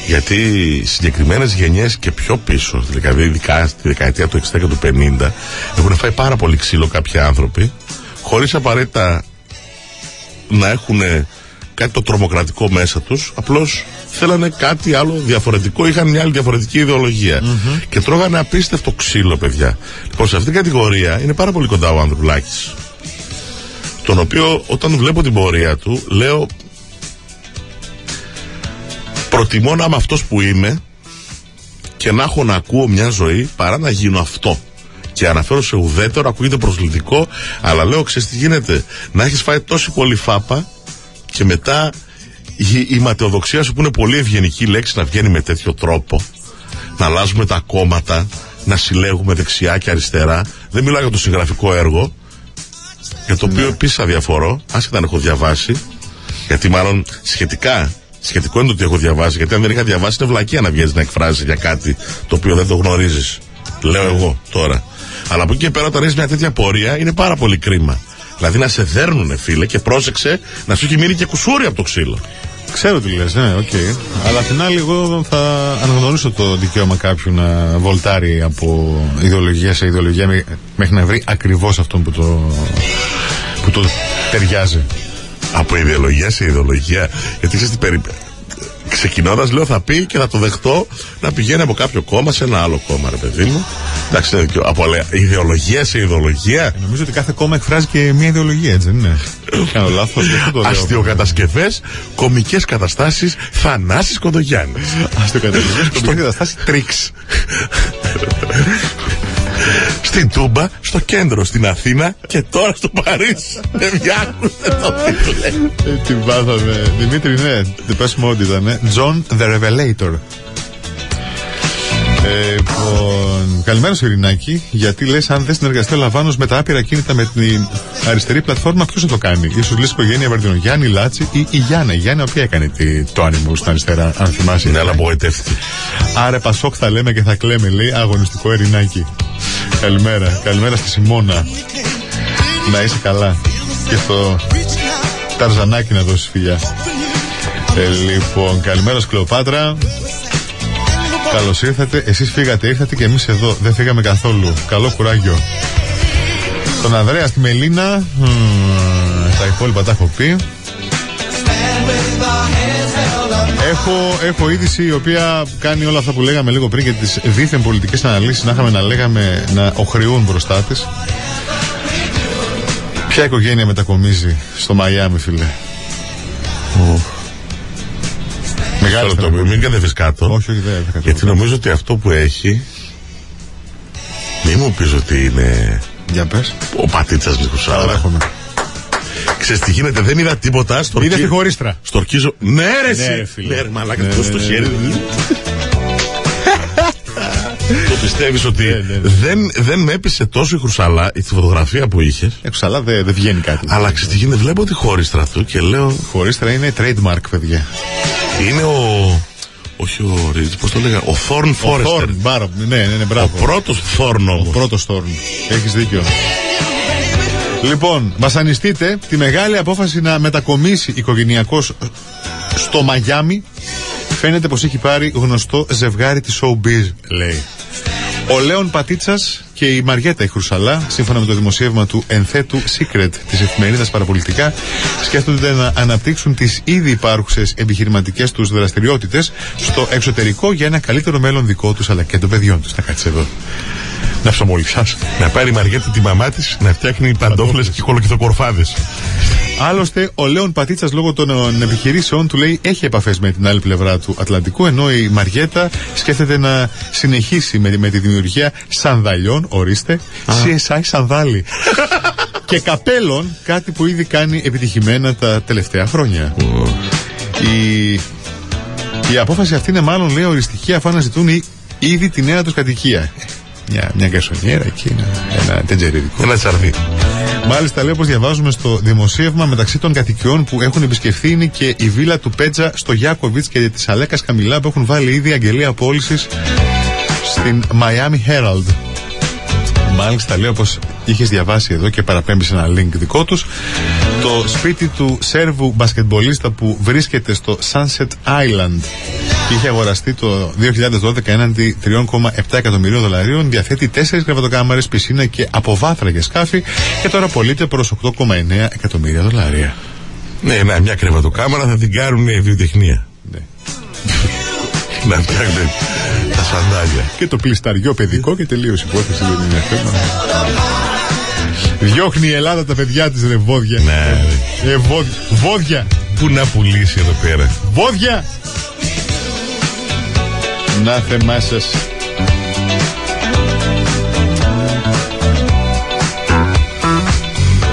[SPEAKER 6] Γιατί συγκεκριμένες γενιές και πιο πίσω, δηλαδή ειδικά στη δεκαετία του 60 και του 50, έχουν φάει πάρα πολύ ξύλο κάποιοι άνθρωποι, χωρίς απαραίτητα να έχουν κάτι το τρομοκρατικό μέσα τους, απλώς θέλανε κάτι άλλο διαφορετικό, είχαν μια άλλη διαφορετική ιδεολογία. Και τρώγανε απίστευτο ξύλο, παιδιά. Λοιπόν, σε αυτήν την κατηγορία είναι πάρα πολύ κοντά ο Ανδρουλάκης. Τον οποίο όταν βλέπω την πορεία του, λέω προτιμώ να είμαι αυτός που είμαι και να έχω να ακούω μια ζωή παρά να γίνω αυτό. Και αναφέρω σε ουδέτερο, ακούγεται προσλητικό, αλλά λέω, ξέρεις τι γίνεται, να έχεις φάει τόση πολύ φάπα και μετά η, η ματαιοδοξία σου που είναι πολύ ευγενική λέξη να βγαίνει με τέτοιο τρόπο, να αλλάζουμε τα κόμματα, να συλλέγουμε δεξιά και αριστερά. Δεν μιλάω για το συγγραφικό έργο, για το οποίο επίσης αδιαφορώ, άσχετα αν έχω διαβάσει, γιατί μάλλον σχετικά, σχετικό είναι το ότι έχω διαβάσει, γιατί αν δεν είχα διαβάσει είναι βλακία να βγαίνει να εκφράζεις για κάτι το οποίο δεν το γνωρίζεις. Λέω εγώ τώρα. Αλλά από εκεί και πέρα, όταν έχεις μια τέτοια πορεία, είναι πάρα πολύ κρίμα. Δηλαδή να σε δέρνουνε, φίλε, και πρόσεξε να σου έχει μείνει και κουσούρι από το ξύλο.
[SPEAKER 5] Ξέρω τι λες, ναι, οκ. Αλλά απ' την άλλη, εγώ θα αναγνωρίσω το δικαίωμα κάποιου να βολτάρει από ιδεολογία σε ιδεολογία μέ- μέχρι να βρει ακριβώς αυτόν που το, που το ταιριάζει.
[SPEAKER 6] Από ιδεολογία σε ιδεολογία. Γιατί ξέρεις τι περίπτωση. Ξεκινώντας, λέω, θα πει και θα το δεχτώ να πηγαίνει από κάποιο κόμμα σε ένα άλλο κόμμα, ρε παιδί μου. Εντάξει, είναι δικαίω- από λέ- ιδεολογία σε ιδεολογία.
[SPEAKER 5] Νομίζω ότι κάθε κόμμα εκφράζει και μια ιδεολογία, έτσι δεν είναι; Κάνω λάθος, γι' αυτό το λέω.
[SPEAKER 6] Αστειοκατασκευές, κομικές καταστάσεις, Θανάσης Κοντογιάννης.
[SPEAKER 5] Αστειοκατασκευές, κομικές καταστάσεις, τρίξ.
[SPEAKER 6] Στην Τούμπα, στο κέντρο, στην Αθήνα και τώρα στο Παρίσι. Παιδιά, ακούστε το φίλε.
[SPEAKER 5] Ε, Την πάθαμε. Δημήτρη, ναι, την πέσουμε ότι ήταν. ε. John the Revelator. Ε, λοιπόν, καλημέρα στο Ειρηνάκη. Γιατί λες, αν δεν συνεργαστεί ο Λαβάνος με τα άπειρα κίνητα με την αριστερή πλατφόρμα, ποιος θα το κάνει; σω λε οικογένεια Βαρδινό, Γιάννη Λάτσι ή η Γιάννα. Η Γιάννα, η οποία έκανε τη- το άνιμο στην αριστερά, αν θυμάσαι.
[SPEAKER 6] Ναι, αλλά απογοητεύτηκε.
[SPEAKER 5] Άρα Πασόκ θα λέμε και θα κλαίμε, λέει αγωνιστικό Ειρηνάκη. Καλημέρα. Καλημέρα στη Σιμώνα. Να είσαι καλά. Και στο Ταρζανάκι να δώσεις φιλιά. Ε, λοιπόν, καλημέρα Σκλεοπάτρα. Καλώς ήρθατε. Εσείς φύγατε, ήρθατε και εμείς εδώ. Δεν φύγαμε καθόλου. Καλό κουράγιο. Τον Ανδρέα στη Μελίνα. Μμμ, Τα υπόλοιπα τα έχω πει. Έχω, έχω είδηση η οποία κάνει όλα αυτά που λέγαμε λίγο πριν και τις δίθεν πολιτικές αναλύσεις να είχαμε να λέγαμε να οχριούν μπροστά της. Ποια οικογένεια μετακομίζει στο Μαϊάμι, φίλε; Μεγάλη
[SPEAKER 6] Τώρα το
[SPEAKER 5] στεναχώρια.
[SPEAKER 6] μην κατεβεί κάτω.
[SPEAKER 5] Όχι, όχι, δεν δεν
[SPEAKER 6] Γιατί νομίζω ότι αυτό που έχει. Μην μου πεις ότι είναι
[SPEAKER 5] Για πες.
[SPEAKER 6] ο πατήτσας Νικουσάλα.
[SPEAKER 5] Παραδέχομαι.
[SPEAKER 6] Ξέρεις τι γίνεται, δεν είδα τίποτα. Στο
[SPEAKER 5] Είδε τη χωρίστρα.
[SPEAKER 6] Στορκίζω. Ναι, ρε,
[SPEAKER 5] Ναι,
[SPEAKER 6] εσύ.
[SPEAKER 5] ρε, φίλε.
[SPEAKER 6] Ναι, ρε, μαλάκα,
[SPEAKER 5] Ναι,
[SPEAKER 6] το δώσω
[SPEAKER 5] ναι,
[SPEAKER 6] στο
[SPEAKER 5] ναι,
[SPEAKER 6] χέρι.
[SPEAKER 5] ναι.
[SPEAKER 6] Το πιστεύεις ότι
[SPEAKER 5] Ναι, ναι, ναι.
[SPEAKER 6] δεν, δεν με έπεισε τόσο η χρυσαλά η φωτογραφία που είχες.
[SPEAKER 5] Έξω, αλλά δεν δεν βγαίνει κάτι.
[SPEAKER 6] Αλλά ξέρεις τι γίνεται, βλέπω τη χώριστρα του και λέω
[SPEAKER 5] Χωρίστρα είναι trademark, παιδιά.
[SPEAKER 6] είναι ο. Όχι ο Ρίτζ, πώς το λέγα, ο Θόρν
[SPEAKER 5] Ο
[SPEAKER 6] Φόρεστερ.
[SPEAKER 5] Thorn, μπάρο. Ναι, ναι, ναι,
[SPEAKER 6] Ο
[SPEAKER 5] μπράβο.
[SPEAKER 6] πρώτο Θόρν
[SPEAKER 5] Ο
[SPEAKER 6] όμω.
[SPEAKER 5] πρώτος Thorn. Έχεις δίκιο. Λοιπόν, βασανιστείτε τη μεγάλη απόφαση να μετακομίσει οικογενειακό στο Μαγιάμι. Φαίνεται πως έχει πάρει γνωστό ζευγάρι της Showbiz, λέει. Ο Λέων Πατίτσας και η Μαριέτα η Χρουσαλά, σύμφωνα με το δημοσίευμα του Ενθέτου Secret της εφημερίδας Παραπολιτικά, σκέφτονται να αναπτύξουν τις ήδη υπάρχουσες επιχειρηματικές τους δραστηριότητες στο εξωτερικό για ένα καλύτερο μέλλον δικό τους αλλά και των παιδιών τους. Να κάτσε εδώ. Να ψωμολιξάς.
[SPEAKER 6] Να πάρει η Μαριέτα τη μαμά της να φτιάχνει παντόφλες και κολοκυθοκορφάδε.
[SPEAKER 5] Άλλωστε, ο Λέων Πατίτσας λόγω των ε, επιχειρήσεων του λέει έχει επαφές με την άλλη πλευρά του Ατλαντικού, ενώ η Μαριέτα σκέφτεται να συνεχίσει με, με τη δημιουργία σανδαλιών, ορίστε, CSI Σανδάλι. και καπέλων, κάτι που ήδη κάνει επιτυχημένα τα τελευταία χρόνια. Η, η απόφαση αυτή είναι μάλλον λέει οριστική αφού αναζητούν οι- ήδη τη νέα τους κατοικία. Μια, μια γκασονιέρα εκεί, ένα, ένα τεντζερίδικο.
[SPEAKER 6] Ένα τσαρδί.
[SPEAKER 5] Μάλιστα, λέει όπω διαβάζουμε στο δημοσίευμα, μεταξύ των κατοικιών που έχουν επισκεφθεί είναι και η βίλα του Πέτζα στο Γιάκοβιτς και της Αλέκας Καμιλά που έχουν βάλει ήδη αγγελία πώληση στην Miami Herald. Μάλιστα, λέει όπω είχες διαβάσει εδώ και παραπέμπεις σε ένα link δικό τους. Το σπίτι του Σέρβου μπασκετμπολίστα που βρίσκεται στο Sunset Island και είχε αγοραστεί το 2012 έναντι 3,7 εκατομμυρίων δολαρίων, διαθέτει 4 κρεβατοκάμαρες, πισίνα και αποβάθρα για σκάφη και τώρα πωλείται προς 8,9 εκατομμύρια δολάρια.
[SPEAKER 6] Ναι, να, μια κρεβατοκάμαρα θα την κάνουν βιοτεχνία.
[SPEAKER 5] Ναι.
[SPEAKER 6] να φτιάχνουν τα σαντάλια.
[SPEAKER 5] Και το πλισταριό παιδικό και τελείωσε η υπόθεση δεν είναι θέμα. Διώχνει η Ελλάδα τα παιδιά της ρε βόδια.
[SPEAKER 6] Ναι, ρε.
[SPEAKER 5] Ε, βόδια. Βόδια.
[SPEAKER 6] Πού να πουλήσει εδώ πέρα.
[SPEAKER 5] Βόδια. Να θεμά σας.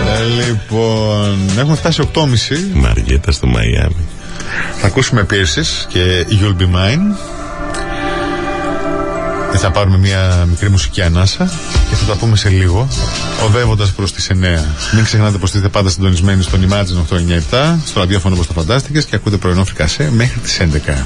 [SPEAKER 5] Ε, Λοιπόν, έχουμε φτάσει 8.30.
[SPEAKER 6] Μαριέτα στο Μαϊάμι.
[SPEAKER 5] Θα ακούσουμε Pierces και You'll Be Mine. Και θα πάρουμε μια μικρή μουσική ανάσα και θα τα πούμε σε λίγο, οδεύοντας προς τις 9. Μην ξεχνάτε πως είστε πάντα συντονισμένοι στον Imagine 897, στο ραδιόφωνο όπως το φαντάστηκες και ακούτε πρωινό φρικασέ μέχρι τις 11.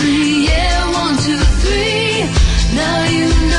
[SPEAKER 8] three, yeah, one, two, three. Now you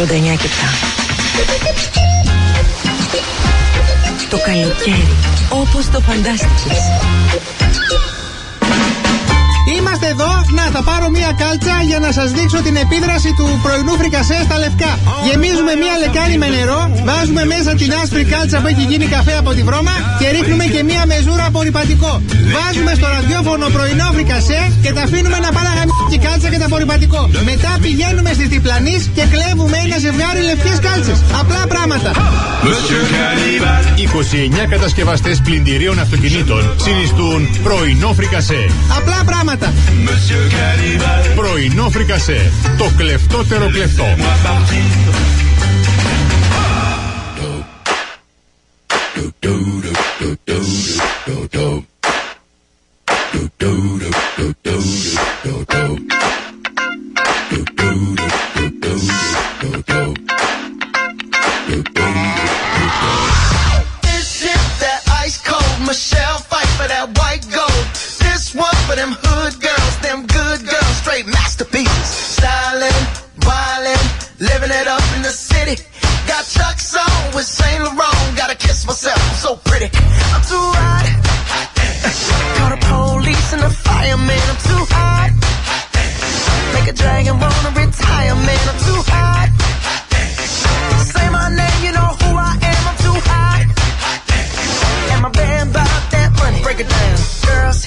[SPEAKER 1] 89 και 7. Το καλοκαίρι όπως το φαντάστηκες.
[SPEAKER 3] Είμαστε εδώ. Να, θα πάρω μία κάλτσα για να σας δείξω την επίδραση του πρωινού φρικασέ στα λευκά. Γεμίζουμε μία λεκάνη με νερό, βάζουμε μέσα την άσπρη κάλτσα που έχει γίνει καφέ από τη βρώμα και ρίχνουμε και μία μεζούρα απορριπαντικό. Βάζουμε στο ραδιόφωνο πρωινό φρικασέ και τα αφήνουμε να πάνε να η κάλτσα και το απορριπαντικό. Μετά πηγαίνουμε στις διπλανείς και κλέβουμε ένα ζευγάρι λευκές κάλτσες. Απλά πράγματα.
[SPEAKER 9] 29 κατασκευαστές πλυντηρίων αυτοκινήτων συνιστούν πρωινό φρικασέ.
[SPEAKER 3] Απλά πράγματα.
[SPEAKER 9] Πρωινό φρικασέ. Το κλεφτότερο κλεφτό.
[SPEAKER 7] For them hood girls, them good girls, straight masterpieces. Stylin', wildin', living it up in the city. Got Chuck's on with Saint Laurent. Gotta kiss myself, I'm so pretty. I'm too hot. Call the police and the fireman. I'm too hot. Make a dragon wanna retire, man. I'm too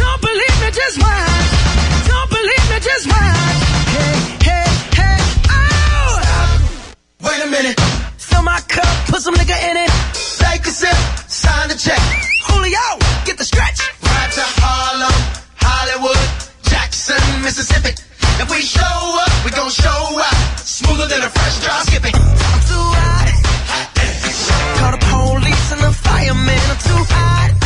[SPEAKER 7] Don't believe me, just watch.
[SPEAKER 3] Don't believe me, just watch. Hey, hey, hey, oh!
[SPEAKER 7] Wait a minute. Fill my cup, put some nigga in it. Take a sip, sign the check. Julio, get the stretch. To Harlem, Hollywood, Jackson, Mississippi. If we show up, we gon' show out. Smoother than a fresh drop skipping. I'm too hot. Call the police and the fireman. I'm too hot.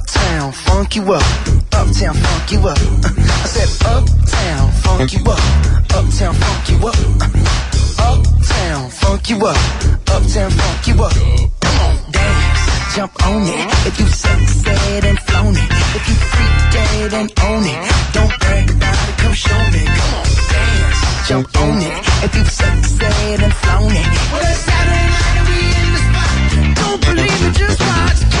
[SPEAKER 7] funk you up. Uptown, funk you up. I said, Uptown, funk you up. Uptown, funk you up. Uptown, funk you up. Uptown, funk you up. Come on, dance, jump on it. If you sunset and flown it. If you freak dead and own it. Don't brag about it, come show me. Come on, dance, jump on it. If you sunset and flown it. Well, it's Saturday night and we in the spot.
[SPEAKER 3] Don't believe me, just watch.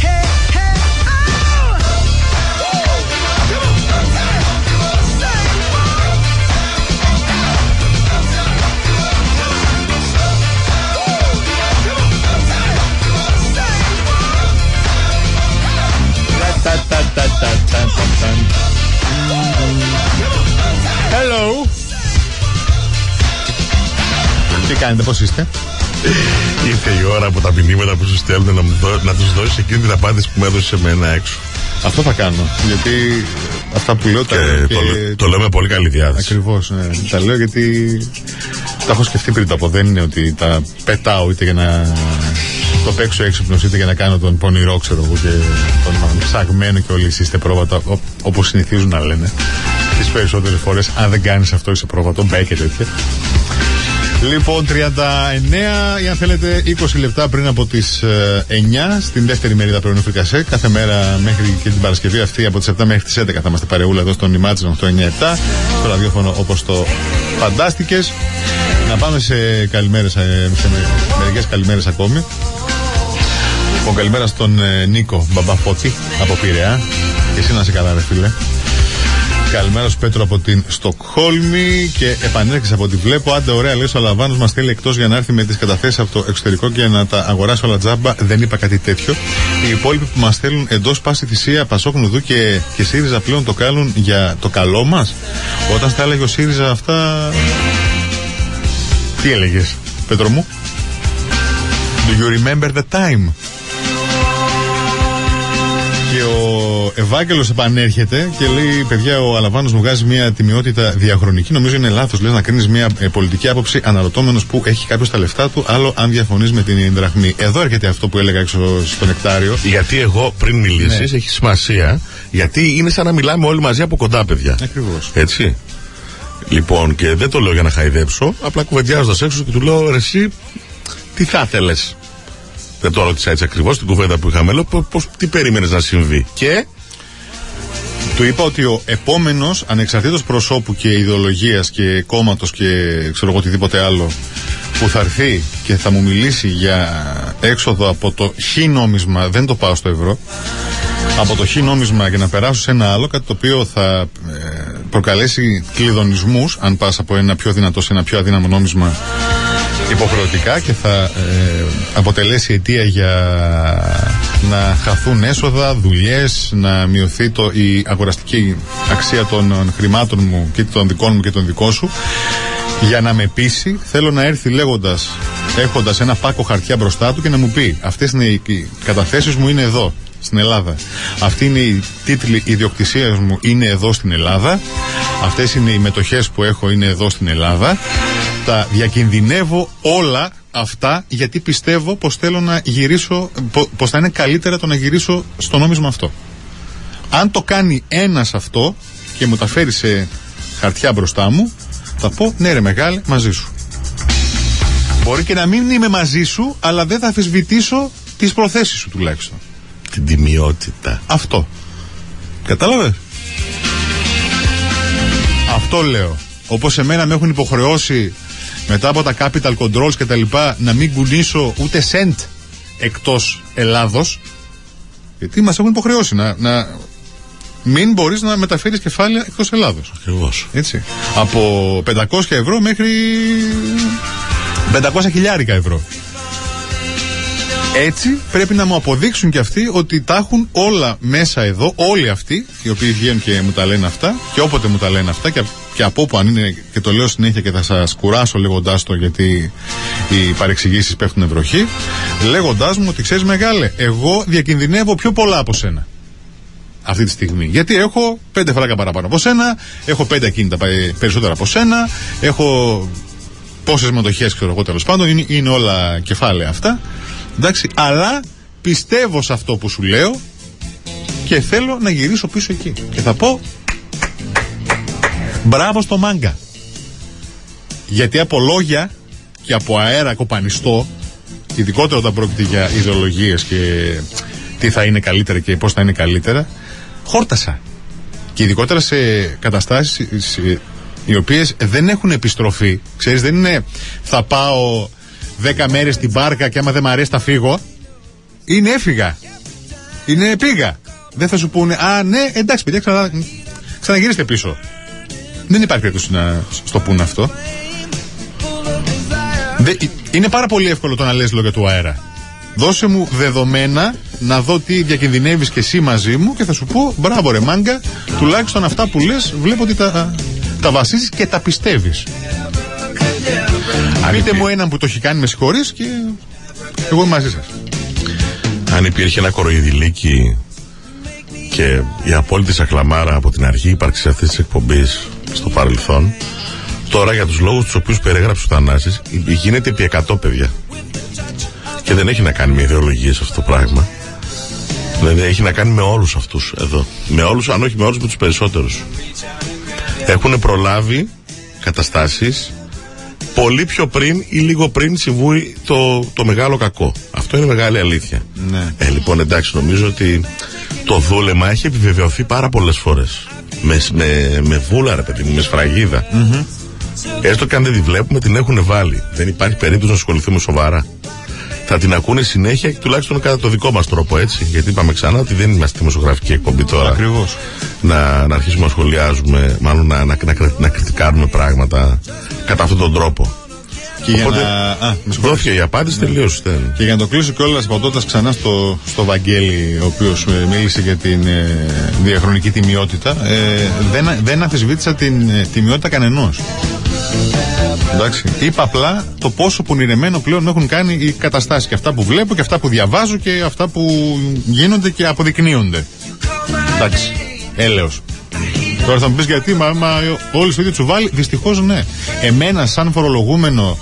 [SPEAKER 5] κάνετε, πώς είστε;
[SPEAKER 6] Ήρθε η ώρα από τα μηνύματα που σου στέλνουν να, μου δω- να τους δώσει εκείνη την απάντηση που μου έδωσε σε μένα έξω.
[SPEAKER 5] Αυτό θα κάνω. Γιατί αυτά που λέω τα
[SPEAKER 6] Και,
[SPEAKER 5] λέω.
[SPEAKER 6] το, λέ- το λέω με πολύ καλή διάθεση.
[SPEAKER 5] Ακριβώς. Ναι. Τα λέω γιατί τα έχω σκεφτεί πριν το από. Δεν είναι ότι τα πετάω είτε για να το παίξω έξυπνος είτε για να κάνω τον πονηρό, ξέρω εγώ, και τον ψαγμένο και όλοι εσείς είστε πρόβατα, όπως συνηθίζουν να λένε. Τις περισσότερες φορές, αν δεν κάνεις αυτό, είσαι πρόβατο, μπέ και τέτοια. Λοιπόν, 39 ή αν θέλετε 20 λεπτά πριν από τις 9 στην δεύτερη μερίδα πρωινού φρικασέ. Κάθε μέρα μέχρι και την Παρασκευή αυτή από τις 7 μέχρι τις 11 θα είμαστε παρεούλα εδώ στον Imagine 897 στο ραδιόφωνο όπως το φαντάστηκες. Να πάμε σε καλημέρες, σε μερικές καλημέρες ακόμη. Λοιπόν, καλημέρα στον ε, Νίκο Μπαμπαφώτη από Πειραιά. Και εσύ να είσαι καλά, ρε φίλε. Καλημέρα σου Πέτρο από την Στοκχόλμη και επανέρχεσαι από ό,τι βλέπω. Άντε, ωραία, λες ο Αλαβάνος μας θέλει εκτός για να έρθει με τις καταθέσεις από το εξωτερικό και να τα αγοράσει όλα τζάμπα. Δεν είπα κάτι τέτοιο. Οι υπόλοιποι που μας θέλουν εντός πάση θυσία Πασόκ Νουδού και, και ΣΥΡΙΖΑ πλέον το κάνουν για το καλό μας. Όταν στα έλεγε ο ΣΥΡΙΖΑ αυτά. Τι έλεγες, Πέτρο μου; Do you remember the time? Και ο Ευάγγελος επανέρχεται και λέει: Παιδιά, ο Αλαβάνος μου βγάζει μια τιμιότητα διαχρονική. Νομίζω είναι λάθος. Λες να κρίνεις μια ε, πολιτική άποψη αναρωτώμενος που έχει κάποιος τα λεφτά του, άλλο αν διαφωνείς με την δραχμή. Εδώ έρχεται αυτό που έλεγα έξω στο νεκτάριο.
[SPEAKER 6] Γιατί εγώ πριν μιλήσεις
[SPEAKER 5] Ναι.
[SPEAKER 6] έχει σημασία, γιατί είναι σαν να μιλάμε όλοι μαζί από κοντά, παιδιά.
[SPEAKER 5] Ακριβώς.
[SPEAKER 6] Έτσι. Λοιπόν, και δεν το λέω για να χαϊδέψω, απλά κουβεντιάζοντας έξω και του λέω ρε, εσύ, τι θα ήθελες; Δεν το ρώτησα έτσι ακριβώς την κουβέντα που είχαμε. Λέω, «Πώς- πώς- τι περίμενες να συμβεί. Και
[SPEAKER 5] Του είπα ότι ο επόμενος, ανεξαρτήτως προσώπου και ιδεολογίας και κόμματος και ξέρω εγώ οτιδήποτε άλλο, που θα έρθει και θα μου μιλήσει για έξοδο από το χ νόμισμα, δεν το πάω στο ευρώ, από το χ νόμισμα και να περάσω σε ένα άλλο, κάτι το οποίο θα ε, προκαλέσει κλειδονισμούς, αν πας από ένα πιο δυνατό σε ένα πιο αδύναμο νόμισμα υποχρεωτικά και θα ε, αποτελέσει αιτία για να χαθούν έσοδα, δουλειές, να μειωθεί το, η αγοραστική αξία των ε, χρημάτων μου και των δικών μου και των δικών σου. Για να με πείσει, θέλω να έρθει λέγοντας, έχοντας ένα πάκο χαρτιά μπροστά του και να μου πει αυτές είναι οι, οι καταθέσεις μου είναι εδώ, στην Ελλάδα. Αυτή είναι η τίτλη ιδιοκτησίας μου είναι εδώ στην Ελλάδα. Αυτές είναι οι μετοχές που έχω είναι εδώ στην Ελλάδα. Τα διακινδυνεύω όλα αυτά γιατί πιστεύω πως θέλω να γυρίσω, πο- πως θα είναι καλύτερα το να γυρίσω στο νόμισμα αυτό. Αν το κάνει ένας αυτό και μου τα φέρει σε χαρτιά μπροστά μου, θα πω ναι ρε μεγάλε μαζί σου. Μπορεί και να μην είμαι μαζί σου, αλλά δεν θα αφισβητήσω τις προθέσεις σου τουλάχιστον.
[SPEAKER 6] Την τιμιότητα.
[SPEAKER 5] Αυτό. Κατάλαβε; Αυτό λέω. Όπως εμένα με έχουν υποχρεώσει μετά από τα capital controls και τα λοιπά να μην κουνήσω ούτε cent εκτός Ελλάδος. Γιατί μας έχουν υποχρεώσει να, να μην μπορείς να μεταφέρεις κεφάλαια εκτός Ελλάδος.
[SPEAKER 6] Ακριβώς.
[SPEAKER 5] Έτσι. Από 500 ευρώ μέχρι 500 χιλιάρικα ευρώ. Έτσι πρέπει να μου αποδείξουν και αυτοί ότι τα έχουν όλα μέσα εδώ, όλοι αυτοί, οι οποίοι βγαίνουν και μου τα λένε αυτά, και όποτε μου τα λένε αυτά, και, και από όπου αν είναι, και το λέω συνέχεια και θα σας κουράσω λέγοντάς το, γιατί οι παρεξηγήσεις πέφτουν βροχή, λέγοντάς μου ότι ξέρεις μεγάλε, εγώ διακινδυνεύω πιο πολλά από σένα αυτή τη στιγμή. Γιατί έχω πέντε φράγκα παραπάνω από σένα, έχω πέντε ακίνητα πα- περισσότερα από σένα, έχω πόσες μετοχές ξέρω εγώ τέλος πάντων, είναι, είναι όλα κεφάλαια αυτά. Εντάξει, αλλά πιστεύω σε αυτό που σου λέω και θέλω να γυρίσω πίσω εκεί. Και θα πω μπράβο στο μάγκα. Γιατί από λόγια και από αέρα κοπανιστό, ειδικότερα όταν πρόκειται για ιδεολογίες και τι θα είναι καλύτερα και πώς θα είναι καλύτερα, χόρτασα. Και ειδικότερα σε καταστάσεις οι οποίες δεν έχουν επιστροφή. Ξέρεις, δεν είναι θα πάω 10 μέρες στην πάρκα και άμα δεν μ' αρέσει θα φύγω. Είναι έφυγα. Είναι πήγα. Δεν θα σου πούνε, Α, ναι, εντάξει, παιδιά, ξανα, ξαναγυρίστε πίσω. Δεν υπάρχει περίπτωση να στο πούνε αυτό. Δε- είναι πάρα πολύ εύκολο το να λες λόγια του αέρα. Δώσε μου δεδομένα να δω τι διακινδυνεύεις και εσύ μαζί μου και θα σου πω μπράβο ρε μάγκα, τουλάχιστον αυτά που λες βλέπω ότι τα, τα βασίζεις και τα πιστεύεις.
[SPEAKER 6] Αν,
[SPEAKER 5] Πείτε
[SPEAKER 6] υπή-
[SPEAKER 5] μου έναν που το έχει κάνει με συγχωρείς και εγώ είμαι μαζί σας.
[SPEAKER 6] αν υπήρχε ένα κοροϊδηλίκι και η απόλυτη σακλαμάρα από την αρχή ύπαρξης αυτής της εκπομπής στο παρελθόν, τώρα για τους λόγους τους οποίους περιέγραψε ο Θανάσης γίνεται επί 100 παιδιά. Και δεν έχει να κάνει με ιδεολογίες αυτό το πράγμα. Δηλαδή έχει να κάνει με όλους αυτούς εδώ. Με όλους, αν όχι με όλους, με τους περισσότερους. Έχουν προλάβει καταστάσεις πολύ πιο πριν ή λίγο πριν συμβούει το, το μεγάλο κακό. Αυτό είναι μεγάλη αλήθεια.
[SPEAKER 5] Ναι.
[SPEAKER 6] Ε, λοιπόν, εντάξει, νομίζω ότι το δούλεμα έχει επιβεβαιωθεί πάρα πολλές φορές. Με, με, με βούλα, ρε παιδί μου, με σφραγιδα Έστω και αν δεν τη βλέπουμε, την έχουν βάλει. Δεν υπάρχει περίπτωση να ασχοληθούμε σοβαρά. Θα την ακούνε συνέχεια και τουλάχιστον κατά το δικό μας τρόπο, έτσι. Γιατί είπαμε ξανά ότι δεν είμαστε δημοσιογραφική εκπομπή τώρα.
[SPEAKER 5] Ακριβώς.
[SPEAKER 6] Να, να αρχίσουμε να σχολιάζουμε, μάλλον να, να, να, να κριτικάρουμε πράγματα κατά αυτόν τον τρόπο.
[SPEAKER 5] Και για
[SPEAKER 6] Οπότε,
[SPEAKER 5] να... Α, με συγχωρείς.
[SPEAKER 6] Δόθηκε η απάντηση, τελείωσε. δεν.
[SPEAKER 5] Και για να το κλείσω κιόλας, πατώντας ξανά στο, στο Βαγγέλη, ο οποίος μίλησε για την ε, διαχρονική τιμιότητα, ε, δεν, δεν αμφισβήτησα την ε, τιμιότητα κανενός. Εντάξει. Είπα απλά το πόσο πονηρεμένο πλέον με έχουν κάνει οι καταστάσεις και αυτά που βλέπω και αυτά που διαβάζω και αυτά που γίνονται και αποδεικνύονται. Εντάξει. Έλεος. Τώρα θα μου πεις γιατί, μα, μα όλοι στο ίδιο τσουβάλι. Δυστυχώς ναι. Εμένα, σαν φορολογούμενο,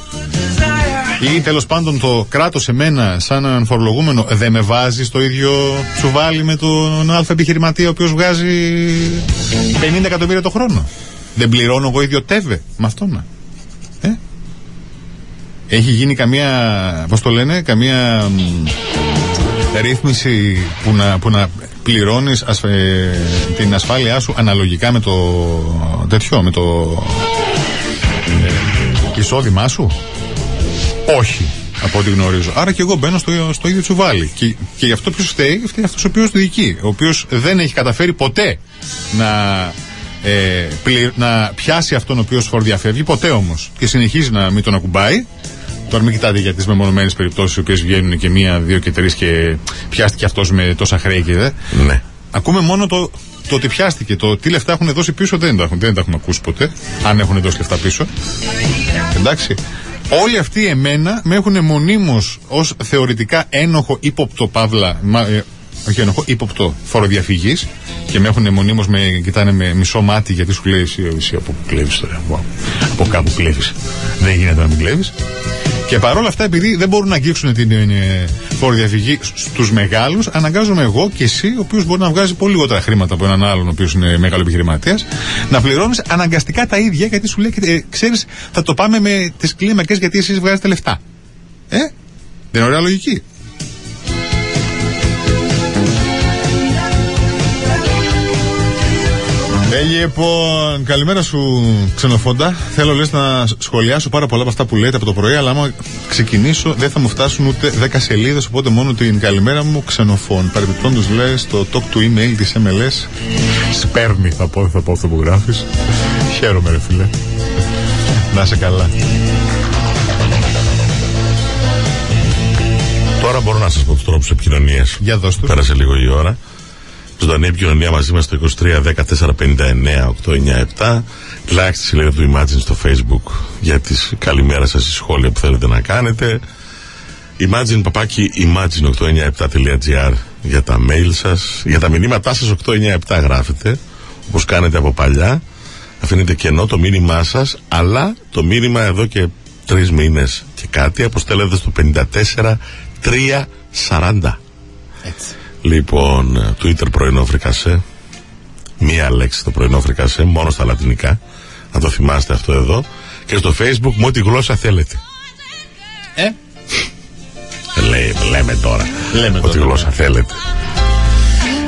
[SPEAKER 5] ή τέλος πάντων το κράτος εμένα, σαν έναν φορολογούμενο, δεν με βάζει στο ίδιο τσουβάλι με τον Α επιχειρηματία, ο οποίος βγάζει 50 εκατομμύρια το χρόνο. Δεν πληρώνω εγώ ίδιο τέβε με αυτόν. Ε; Έχει γίνει καμία, πώς το λένε, καμία μ, ρύθμιση που να, που να πληρώνεις ασφ- ε, την ασφάλειά σου αναλογικά με το τέτοιο, με το ε, εισόδημά σου; Όχι, από ό,τι γνωρίζω. Άρα και εγώ μπαίνω στο, στο ίδιο τσουβάλι. Και, και γι' αυτό ποιος φταίει, φταίει αυτός ο οποίος διοικεί. Ο οποίος δεν έχει καταφέρει ποτέ να, ε, πλη- να πιάσει αυτόν ο οποίος φοροδιαφεύγει, ποτέ όμως. Και συνεχίζει να μην τον ακουμπάει. Τώρα μην κοιτάτε για τις μεμονωμένες περιπτώσεις, οι οποίες βγαίνουν και μία, δύο και τρεις και πιάστηκε αυτός με τόσα χρέη και δε.
[SPEAKER 6] Ναι.
[SPEAKER 5] Ακούμε μόνο το, το ότι πιάστηκε. Το τι λεφτά έχουν δώσει πίσω δεν τα, έχουν, δεν τα έχουμε ακούσει ποτέ. Αν έχουν δώσει λεφτά πίσω. Εντάξει. Όλοι αυτοί εμένα με έχουν μονίμως ως θεωρητικά ένοχο ύποπτο παύλα. Μα, ε, όχι ένοχο, ύποπτο φοροδιαφυγής και με έχουν μονίμως με κοιτάνε με μισό μάτι γιατί σου λέει εσύ, εσύ από πού κλέβεις τώρα. Wow. Από κάπου κλέβεις. Δεν γίνεται να μην κλέβεις. Και παρόλα αυτά, επειδή δεν μπορούν να αγγίξουν την ε, φοροδιαφυγή στους μεγάλους, αναγκάζομαι εγώ και εσύ, ο οποίος μπορεί να βγάζει πολύ λιγότερα χρήματα από έναν άλλον, ο οποίος είναι μεγάλο επιχειρηματίας, να πληρώνεις αναγκαστικά τα ίδια, γιατί σου λέει, ε, ξέρεις, θα το πάμε με τις κλίμακες γιατί εσείς βγάζετε λεφτά. Ε, δεν είναι ωραία λογική. Ε, λοιπόν, καλημέρα σου ξενοφόντα. Θέλω λες να σχολιάσω πάρα πολλά από αυτά που λέτε από το πρωί, αλλά άμα ξεκινήσω δεν θα μου φτάσουν ούτε 10 σελίδες, οπότε μόνο την καλημέρα μου ξενοφών. Παρεμπιπτόντως λες το talk to email της MLS σπέρνει, θα πω, θα πω αυτό που γράφεις. Χαίρομαι ρε φίλε. Να είσαι καλά.
[SPEAKER 6] Τώρα μπορώ να σας πω τους τρόπους επικοινωνίας.
[SPEAKER 5] Για δώσ' τους.
[SPEAKER 6] Πέρασε λίγο η ώρα. Ζωντανή επικοινωνία μαζί μας στο 23 10 459 897. Like στη σελίδα του Imagine στο Facebook για τις καλημέρα σας σχόλια που θέλετε να κάνετε. Imagine παπάκι imagine897.gr για τα mail σας. Για τα μηνύματά σας 897 γράφετε. Όπως κάνετε από παλιά. Αφήνετε κενό το μήνυμά σας, αλλά το μήνυμα εδώ και τρεις μήνες και κάτι αποστέλλεται στο 54 340.
[SPEAKER 5] Έτσι.
[SPEAKER 6] Λοιπόν, Twitter πρωινό φρικασέ. Μία λέξη το πρωινό φρικασέ, μόνο στα λατινικά. Να το θυμάστε αυτό εδώ. Και στο Facebook με ό,τι γλώσσα θέλετε.
[SPEAKER 5] Ε,
[SPEAKER 6] Ε, Λέει, λέμε τώρα.
[SPEAKER 5] Λέμε
[SPEAKER 6] Ό,τι
[SPEAKER 5] τώρα,
[SPEAKER 6] γλώσσα
[SPEAKER 5] ναι.
[SPEAKER 6] θέλετε.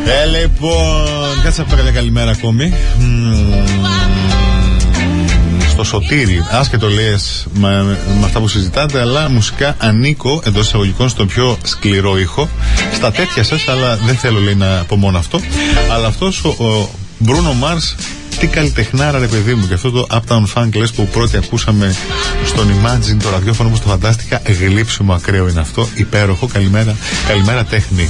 [SPEAKER 5] ε λοιπόν, κάτσε να πω καλιά καλημέρα ακόμη. Μμμ, Στο Σωτήρι, άσχετο λες με, με αυτά που συζητάτε, αλλά μουσικά ανήκω εντός εισαγωγικών στον πιο σκληρό ήχο. Στα τέτοια σας, αλλά δεν θέλω λέει να πω μόνο αυτό. Αλλά αυτός ο, ο Μπρούνο Μάρ, τι καλλιτεχνάρα ρε παιδί μου. Και αυτό το Uptown Funk λες που πρώτη ακούσαμε στον Imagine το ραδιόφωνο μου το φαντάστηκα. Γλύψιμο ακραίο είναι αυτό. Υπέροχο. Καλημέρα, καλημέρα τέχνη.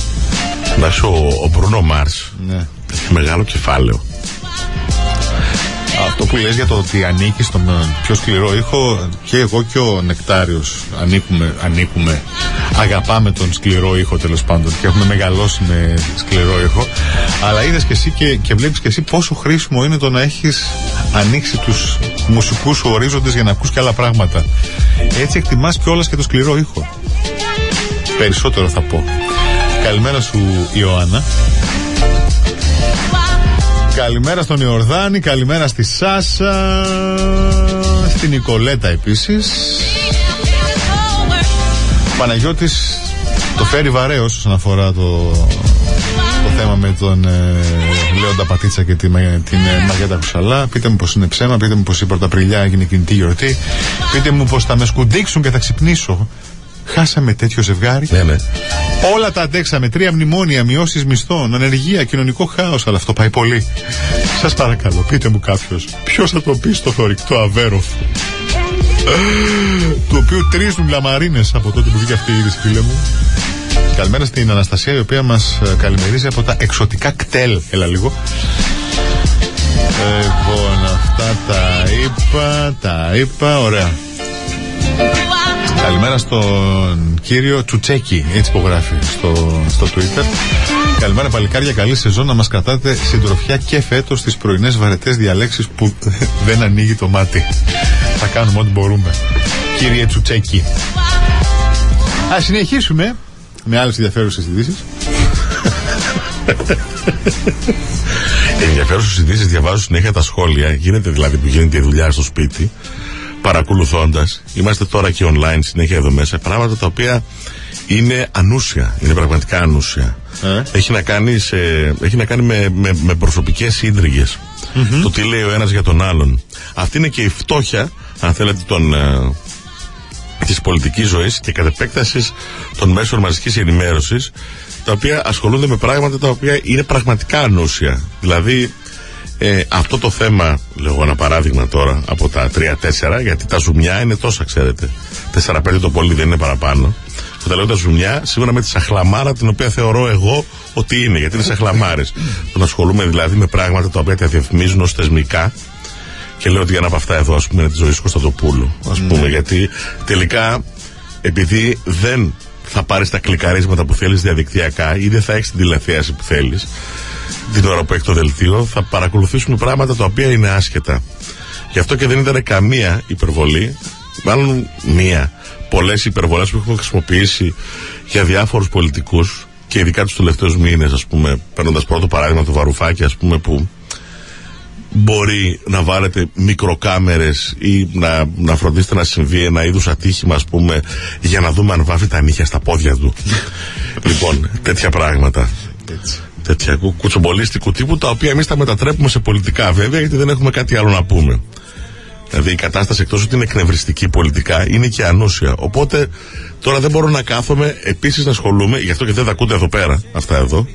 [SPEAKER 6] Να σου ο, ο Μπρούνο Μάρς
[SPEAKER 5] Ναι.
[SPEAKER 6] έχει μεγάλο κεφάλαιο.
[SPEAKER 5] Αυτό που λες για το ότι ανήκει στον ε, πιο σκληρό ήχο και εγώ και ο Νεκτάριος ανήκουμε, ανήκουμε αγαπάμε τον σκληρό ήχο τέλος πάντων και έχουμε μεγαλώσει με σκληρό ήχο. Αλλά είδες και εσύ και, και βλέπεις και εσύ πόσο χρήσιμο είναι το να έχεις ανοίξει τους μουσικούς σου ορίζοντες για να ακούς και άλλα πράγματα. Έτσι εκτιμάς κιόλας και το σκληρό ήχο. Περισσότερο θα πω. Καλημέρα σου Ιωάννα Καλημέρα στον Ιορδάνη, καλημέρα στη Σάσα, στην Νικολέτα επίσης. Παναγιώτης το φέρει βαρέως όσον αφορά το, το θέμα με τον ε, Λέοντα Πατίτσα και τη, με- την ε, Μαριέτα Κουσαλά. Πείτε μου πως είναι ψέμα, πείτε μου πως η Πρωταπριλιά έγινε κινητή γιορτή. Πείτε μου πως θα με σκουντίξουν και θα ξυπνήσω. Χάσαμε τέτοιο ζευγάρι.
[SPEAKER 6] Ναι, ναι.
[SPEAKER 5] Όλα τα αντέξαμε. Τρία μνημόνια, μειώσεις μισθών, ανεργία, κοινωνικό χάος. Αλλά αυτό πάει πολύ. Σας παρακαλώ, πείτε μου κάποιος, ποιος θα το πει στο θορυκτό Αβέροφ. του οποίου τρίζουν λαμαρίνε από τότε που βγήκε αυτή η είδηση, φίλε μου. Καλημέρα στην Αναστασία, η οποία μας καλημερίζει από τα εξωτικά κτέλ. Έλα λίγο. Λοιπόν, αυτά τα είπα, τα είπα, ωραία. Καλημέρα στον κύριο Τσουτσέκη, έτσι υπογράφει στο, στο Twitter. Καλημέρα παλικάρια, καλή σεζόν να μας κρατάτε συντροφιά και φέτος στις πρωινές βαρετές διαλέξεις που δεν ανοίγει το μάτι. Θα κάνουμε ό,τι μπορούμε. Κύριε Τσουτσέκη. Ας συνεχίσουμε με άλλες ενδιαφέρουσες ειδήσεις.
[SPEAKER 6] Ενδιαφέρουσες ειδήσει διαβάζω συνέχεια τα σχόλια. Γίνεται δηλαδή που γίνεται η δουλειά στο σπίτι, παρακολουθώντας. Είμαστε τώρα και online συνέχεια εδώ μέσα. Πράγματα τα οποία είναι ανούσια. Είναι πραγματικά ανούσια.
[SPEAKER 5] Ε.
[SPEAKER 6] Έχει, να κάνει σε, έχει να κάνει με, με, με προσωπικές Το τι λέει ο ένας για τον άλλον. Αυτή είναι και η φτώχεια, αν θέλετε, των, ε, της πολιτικής ζωής και κατ' επέκτασης των μέσων μαζικής ενημέρωσης τα οποία ασχολούνται με πράγματα τα οποία είναι πραγματικά ανούσια. Δηλαδή ε, αυτό το θέμα, λέω ένα παράδειγμα τώρα από τα 3-4, γιατί τα ζουμιά είναι τόσα, ξέρετε. 4-5 το πολύ δεν είναι παραπάνω. Και τα λέω τα ζουμιά, σύμφωνα με τη σαχλαμάρα την οποία θεωρώ εγώ ότι είναι, γιατί είναι σαχλαμάρες. Τον ασχολούμαι δηλαδή με πράγματα τα οποία τα διαφημίζουν ως θεσμικά και λέω ότι ένα από αυτά εδώ, ας πούμε, είναι τη ζωή Κωνσταντοπούλου. Α πούμε, γιατί τελικά, επειδή δεν θα πάρεις τα κλικαρίσματα που θέλεις διαδικτυακά ή δεν θα έχεις την τηλεθέαση που θέλεις την ώρα που έχει το δελτίο, θα παρακολουθήσουμε πράγματα τα οποία είναι άσχετα. Γι' αυτό και δεν ήταν καμία υπερβολή, μάλλον μία. Πολλές υπερβολές που έχουμε χρησιμοποιήσει για διάφορους πολιτικούς και ειδικά τους τελευταίους μήνες, ας πούμε, παίρνοντας πρώτο παράδειγμα το Βαρουφάκη, ας πούμε, που μπορεί να βάλετε μικροκάμερες ή να, να φροντίσετε να συμβεί ένα είδους ατύχημα ας πούμε για να δούμε αν βάφει τα νύχια στα πόδια του λοιπόν τέτοια πράγματα τέτοια κου- κουτσομπολίστικου τύπου τα οποία εμείς τα μετατρέπουμε σε πολιτικά βέβαια γιατί δεν έχουμε κάτι άλλο να πούμε Δηλαδή η κατάσταση εκτός ότι είναι εκνευριστική πολιτικά είναι και ανούσια. Οπότε τώρα δεν μπορώ να κάθομαι επίσης να ασχολούμαι, γι' αυτό και δεν τα ακούτε εδώ πέρα αυτά εδώ.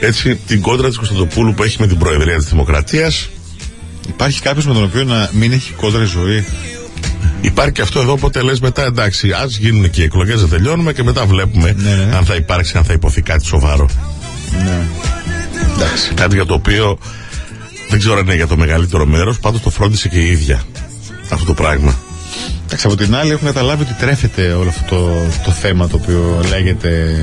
[SPEAKER 6] Έτσι την κόντρα της Κωνσταντοπούλου που έχει με την Προεδρία της Δημοκρατίας
[SPEAKER 5] Υπάρχει κάποιος με τον οποίο να μην έχει κόντρα η ζωή;
[SPEAKER 6] Υπάρχει και αυτό εδώ, οπότε λες μετά εντάξει, ας γίνουν και οι εκλογές, δεν τελειώνουμε και μετά βλέπουμε
[SPEAKER 5] Ναι, ναι.
[SPEAKER 6] αν θα υπάρξει, αν θα υποθεί κάτι σοβαρό.
[SPEAKER 5] Ναι. Εντάξει.
[SPEAKER 6] Κάτι για το οποίο δεν ξέρω αν είναι για το μεγαλύτερο μέρος, πάντως το φρόντισε και η ίδια αυτό το πράγμα.
[SPEAKER 5] Εντάξει, από την άλλη έχουν καταλάβει ότι τρέφεται όλο αυτό το, το θέμα το οποίο λέγεται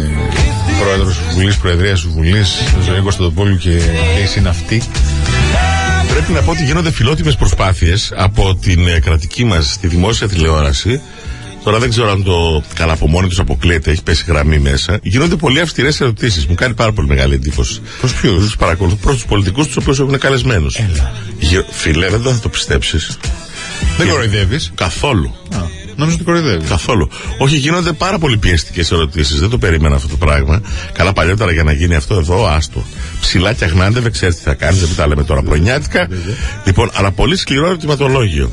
[SPEAKER 5] πρόεδρος της Βουλής, Προεδρίας της Βουλής, Ζωή Κωνσταντοπούλου και, και η συναυτή.
[SPEAKER 6] Πρέπει να πω ότι γίνονται φιλότιμες προσπάθειες από την ε, κρατική μας τη δημόσια τηλεόραση. Τώρα δεν ξέρω αν το καλά από μόνοι τους αποκλείεται, έχει πέσει γραμμή μέσα. Γίνονται πολύ αυστηρές ερωτήσεις. Μου κάνει πάρα πολύ μεγάλη εντύπωση. Προς ποιους; Τους παρακολουθούν, προς τους πολιτικούς τους οποίους έχουν καλεσμένους. Φιλέ, δεν το θα το πιστέψεις.
[SPEAKER 5] Δεν κοροϊδεύεις.
[SPEAKER 6] Καθόλου.
[SPEAKER 5] Α, νόμιζα ότι κοροϊδεύεις.
[SPEAKER 6] Καθόλου. Όχι, γίνονται πάρα πολύ πιεστικές ερωτήσεις. Δεν το περίμενα αυτό το πράγμα. Καλά, παλιότερα για να γίνει αυτό εδώ, άστο. Ψηλά και αγνάντε, δεν ξέρεις τι θα κάνεις, δεν τα λέμε τώρα πρωινιάτικα. λοιπόν, αλλά πολύ σκληρό ερωτηματολόγιο.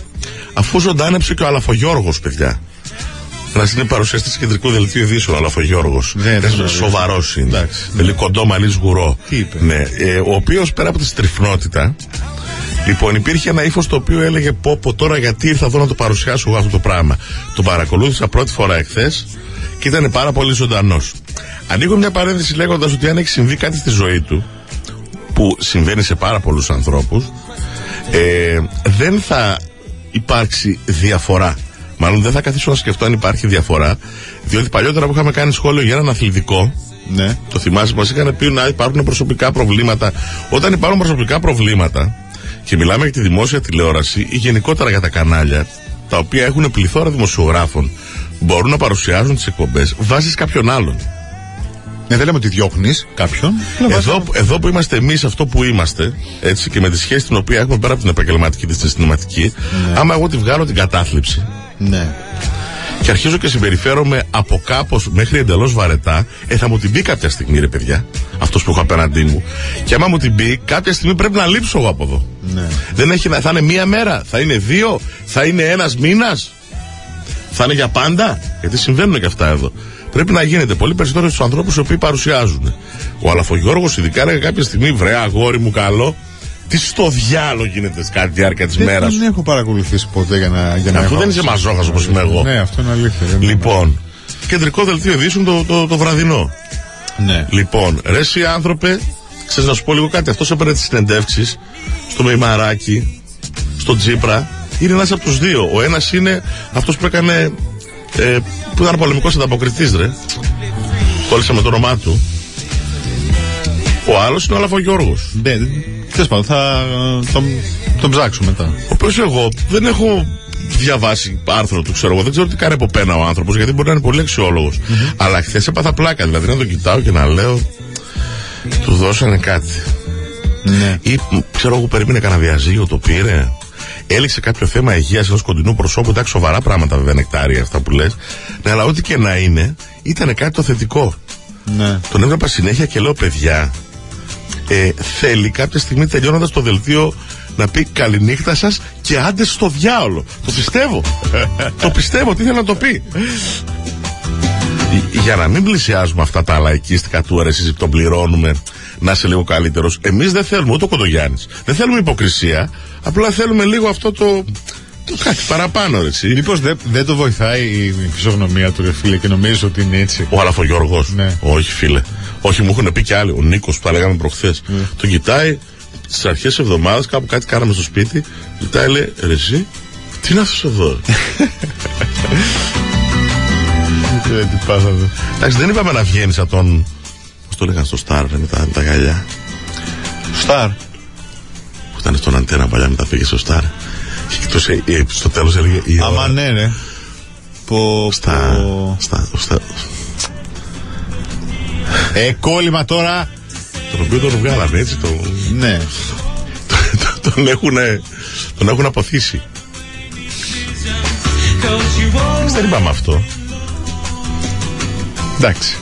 [SPEAKER 6] Αφού ζωντάνεψε και ο Αλαφογιώργος, παιδιά. Ένα είναι παρουσιαστή του κεντρικού δελτίου ειδήσεων, ο Αλαφογιώργο.
[SPEAKER 5] Ναι, δεν γνωρίζω.
[SPEAKER 6] Σοβαρός είναι.
[SPEAKER 5] Εντάξει.
[SPEAKER 6] Με κοντό μαλλί σγουρό.
[SPEAKER 5] Τι είπε;
[SPEAKER 6] Ναι, ε, ο οποίος πέρα από τη στριφνότητα, Λοιπόν, υπήρχε ένα ύφος το οποίο έλεγε πω, πω τώρα γιατί ήρθα εδώ να το παρουσιάσω εγώ αυτό το πράγμα. Το παρακολούθησα πρώτη φορά εχθές και ήταν πάρα πολύ ζωντανός. Ανοίγω μια παρένθεση λέγοντας ότι αν έχει συμβεί κάτι στη ζωή του, που συμβαίνει σε πάρα πολλούς ανθρώπους, ε, δεν θα υπάρξει διαφορά. Μάλλον δεν θα καθίσω να σκεφτώ αν υπάρχει διαφορά, διότι παλιότερα που είχαμε κάνει σχόλιο για έναν αθλητικό,
[SPEAKER 5] Ναι.
[SPEAKER 6] το θυμάσαι, μας είχαν πει να υπάρχουν προσωπικά προβλήματα. Όταν υπάρχουν προσωπικά προβλήματα και μιλάμε για τη δημόσια τηλεόραση ή γενικότερα για τα κανάλια, τα οποία έχουν πληθώρα δημοσιογράφων, μπορούν να παρουσιάζουν τις εκπομπές, βάζεις κάποιον άλλον.
[SPEAKER 5] Ναι, δεν λέμε ότι διώχνεις κάποιον.
[SPEAKER 6] Εδώ, εδώ που είμαστε εμείς, αυτό που είμαστε, έτσι και με τη σχέση την οποία έχουμε πέρα από την επαγγελματική τη στη συναισθηματική, άμα εγώ τη βγάλω την κατάθλιψη
[SPEAKER 5] Ναι.
[SPEAKER 6] και αρχίζω και συμπεριφέρομαι από κάπως μέχρι εντελώς βαρετά, ε, θα μου την πει κάποια στιγμή, ρε παιδιά, αυτός που έχω απέναντί μου. Και άμα μου την πει, κάποια στιγμή πρέπει να λείψω εγώ από εδώ.
[SPEAKER 5] Ναι.
[SPEAKER 6] Δεν έχει, να- θα είναι μία μέρα, θα είναι δύο, θα είναι ένας μήνας, θα είναι για πάντα. Γιατί συμβαίνουν και αυτά εδώ. Πρέπει να γίνεται πολύ περισσότερο στους ανθρώπους οι οποίοι παρουσιάζουν. Ο Αλαφογιώργος, ειδικά, έλεγε κάποια στιγμή, βρε αγόρι μου καλό, τι στο διάλογο γίνεται κατά τη διάρκεια της μέρας
[SPEAKER 5] Δεν έχω παρακολουθήσει ποτέ για να. Για να
[SPEAKER 6] Αφού
[SPEAKER 5] έχω-
[SPEAKER 6] δεν είσαι μαζόχας όπως είμαι εγώ.
[SPEAKER 5] Ναι, αυτό είναι αλήθεια. δεν είναι-
[SPEAKER 6] Λοιπόν, κεντρικό δελτίο ειδήσεων το, το, το βραδινό.
[SPEAKER 5] Ναι.
[SPEAKER 6] Λοιπόν, ρε εσύ άνθρωπε, ξέρεις να σου πω λίγο κάτι. Αυτός έπαιρνε τις συνεντεύξεις στο Μεϊμαράκι, στο Τζίπρα. Είναι ένας από τους δύο. Ο ένας είναι αυτός που έκανε, ε, που ήταν πολεμικός ανταποκριτής ρε. Κόλλησα με το όνομά του. Ο άλλος είναι ο Αλαφογιώργος.
[SPEAKER 5] Ναι, τέλο πάντων, θα τον, τον ψάξω μετά.
[SPEAKER 6] Ο οποίος εγώ δεν έχω διαβάσει άρθρο του, ξέρω εγώ. Δεν ξέρω τι κάνει από πένα ο άνθρωπος, γιατί μπορεί να είναι πολύ αξιόλογος. Αλλά χθες έπαθα πλάκα. Δηλαδή να τον κοιτάω και να λέω. Του δώσανε κάτι.
[SPEAKER 5] Ναι.
[SPEAKER 6] Ή μ, ξέρω εγώ, περίμενε κανένα διαζύγιο, το πήρε. Έληξε κάποιο θέμα υγείας ενός κοντινού προσώπου. Εντάξει, σοβαρά πράγματα βέβαια νεκτάρια αυτά που λες. Ναι, αλλά ό,τι και να είναι, ήταν κάτι το θετικό.
[SPEAKER 5] Ναι.
[SPEAKER 6] Τον έβλεπα συνέχεια και λέω, παιδιά, ε, θέλει κάποια στιγμή τελειώνοντας το δελτίο να πει καληνύχτα σας και άντε στο διάολο. Το πιστεύω. το πιστεύω, τι θέλει να το πει. Ε, Για να μην πλησιάζουμε αυτά τα λαϊκίστικα του αρέσει που τον πληρώνουμε να είσαι λίγο καλύτερος. Εμείς δεν θέλουμε ούτε ο Κοντογιάννης. Δεν θέλουμε υποκρισία. Απλά θέλουμε λίγο αυτό το. Το κάτι παραπάνω, ρε, εσύ.
[SPEAKER 5] Μήπως δεν, δεν το βοηθάει η φυσιογνωμία του, ρε φίλε, και νομίζεις ότι είναι έτσι;
[SPEAKER 6] Ο Αλαφογιώργο.
[SPEAKER 5] Ναι.
[SPEAKER 6] Όχι, φίλε. Όχι, μου έχουν πει και άλλοι. Ο Νίκος που τα λέγαμε προχθές. Τον κοιτάει στις αρχές εβδομάδας, κάπου κάτι κάναμε στο σπίτι. Κοιτάει, λέει, ρε, εσύ, τι είναι αυτό εδώ; ρε;»
[SPEAKER 5] Ε, τι πάθαμε.
[SPEAKER 6] Εντάξει, δεν είπαμε να βγαίνεις από τον. Πώς το λέγανε στο Star, ρε, με τα, με τα γυαλιά.
[SPEAKER 5] Σταρ.
[SPEAKER 6] Που ήταν στον αντένα παλιά, μετά πήγε στο Star. Και εκτός, ε, ε, στο τέλος έλεγε. η ώρα-
[SPEAKER 5] Άμα ναι, ρε. Πω,
[SPEAKER 6] Στα.
[SPEAKER 5] πω.
[SPEAKER 6] στα, στα
[SPEAKER 5] Ε, κόλλημα τώρα.
[SPEAKER 6] τον οποίο τον βγάλανε έτσι. Το,
[SPEAKER 5] Ναι.
[SPEAKER 6] τον έχουν τον έχουν αποθήσει. Εμείς δεν είπαμε αυτό.
[SPEAKER 5] Εντάξει.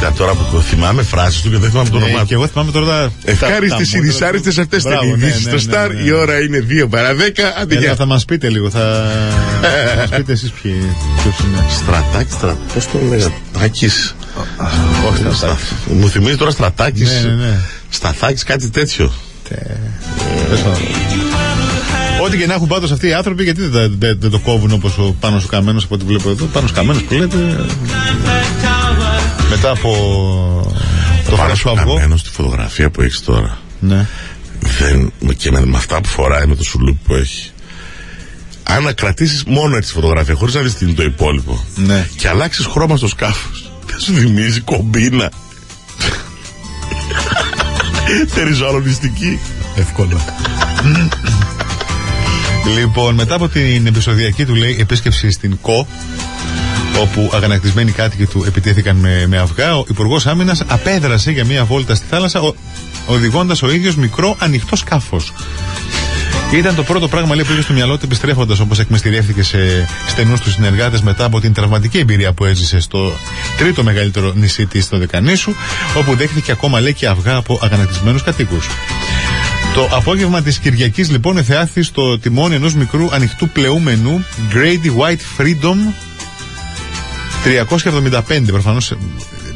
[SPEAKER 6] Για τώρα που το θυμάμαι φράσεις του και δεν θυμάμαι το
[SPEAKER 5] Ε,
[SPEAKER 6] όνομά
[SPEAKER 5] και
[SPEAKER 6] του.
[SPEAKER 5] εγώ θυμάμαι τώρα τα.
[SPEAKER 6] Ευχάριστες
[SPEAKER 5] τα-
[SPEAKER 6] οι
[SPEAKER 5] τα
[SPEAKER 6] δυσάρεστες αυτές
[SPEAKER 5] Μπράβο,
[SPEAKER 6] ήταν οι
[SPEAKER 5] ναι,
[SPEAKER 6] ειδήσει
[SPEAKER 5] ναι,
[SPEAKER 6] στο
[SPEAKER 5] ναι,
[SPEAKER 6] Star.
[SPEAKER 5] ναι.
[SPEAKER 6] Η ώρα είναι 2 παρά 10. Άντε
[SPEAKER 5] Έλα,
[SPEAKER 6] για.
[SPEAKER 5] θα μας πείτε λίγο, θα. θα μας πείτε εσείς ποιοι ποιος είναι.
[SPEAKER 6] Στρατάκι, στρα... πώς το λέγα. Τάκη.
[SPEAKER 5] Όχι, θα τα.
[SPEAKER 6] Μου θυμίζει τώρα στρατάκι.
[SPEAKER 5] Ναι, ναι, ναι.
[SPEAKER 6] Σταθάκι, κάτι τέτοιο.
[SPEAKER 5] Τέλος πάντων. Ό,τι και να έχουν πάντως αυτοί οι άνθρωποι, γιατί δεν, τα- δεν- δεν το κόβουν όπως ο πάνω καμένος από ό,τι βλέπω εδώ. Πάνω καμένος που λέτε. Μετά από. Το
[SPEAKER 6] Πάνω
[SPEAKER 5] χρυσό
[SPEAKER 6] σου
[SPEAKER 5] αυγό.
[SPEAKER 6] καμένο στη φωτογραφία που έχεις τώρα.
[SPEAKER 5] Ναι.
[SPEAKER 6] Δεν, και με, με αυτά που φοράει, με το σουλούπ που έχει. Αν να κρατήσει μόνο έτσι τη φωτογραφία, χωρίς να δεις τι είναι το υπόλοιπο,
[SPEAKER 5] Ναι.
[SPEAKER 6] και αλλάξεις χρώμα στο σκάφος, δεν σου θυμίζει κομπίνα. Τεριζολονιστική.
[SPEAKER 5] Εύκολα. λοιπόν, μετά από την επεισοδιακή του λέει επίσκεψη στην ΚΟ, όπου αγανακτισμένοι κάτοικοι του επιτέθηκαν με, με αυγά, ο Υπουργός Άμυνας απέδρασε για μία βόλτα στη θάλασσα, οδηγώντας ο ίδιος μικρό ανοιχτό σκάφος. Ήταν το πρώτο πράγμα λέει, που είχε στο μυαλό του επιστρέφοντας, όπως εκμεστηρεύτηκε σε στενούς τους συνεργάτες μετά από την τραυματική εμπειρία που έζησε στο τρίτο μεγαλύτερο νησί της, στο Δεκανήσου, όπου δέχθηκε ακόμα λέει και αυγά από αγανακτισμένους κατοίκους. Το απόγευμα της Κυριακής, λοιπόν, εθεάθη στο τιμόνι ενός μικρού ανοιχτού πλεούμενου Grady White Freedom 375. Προφανώς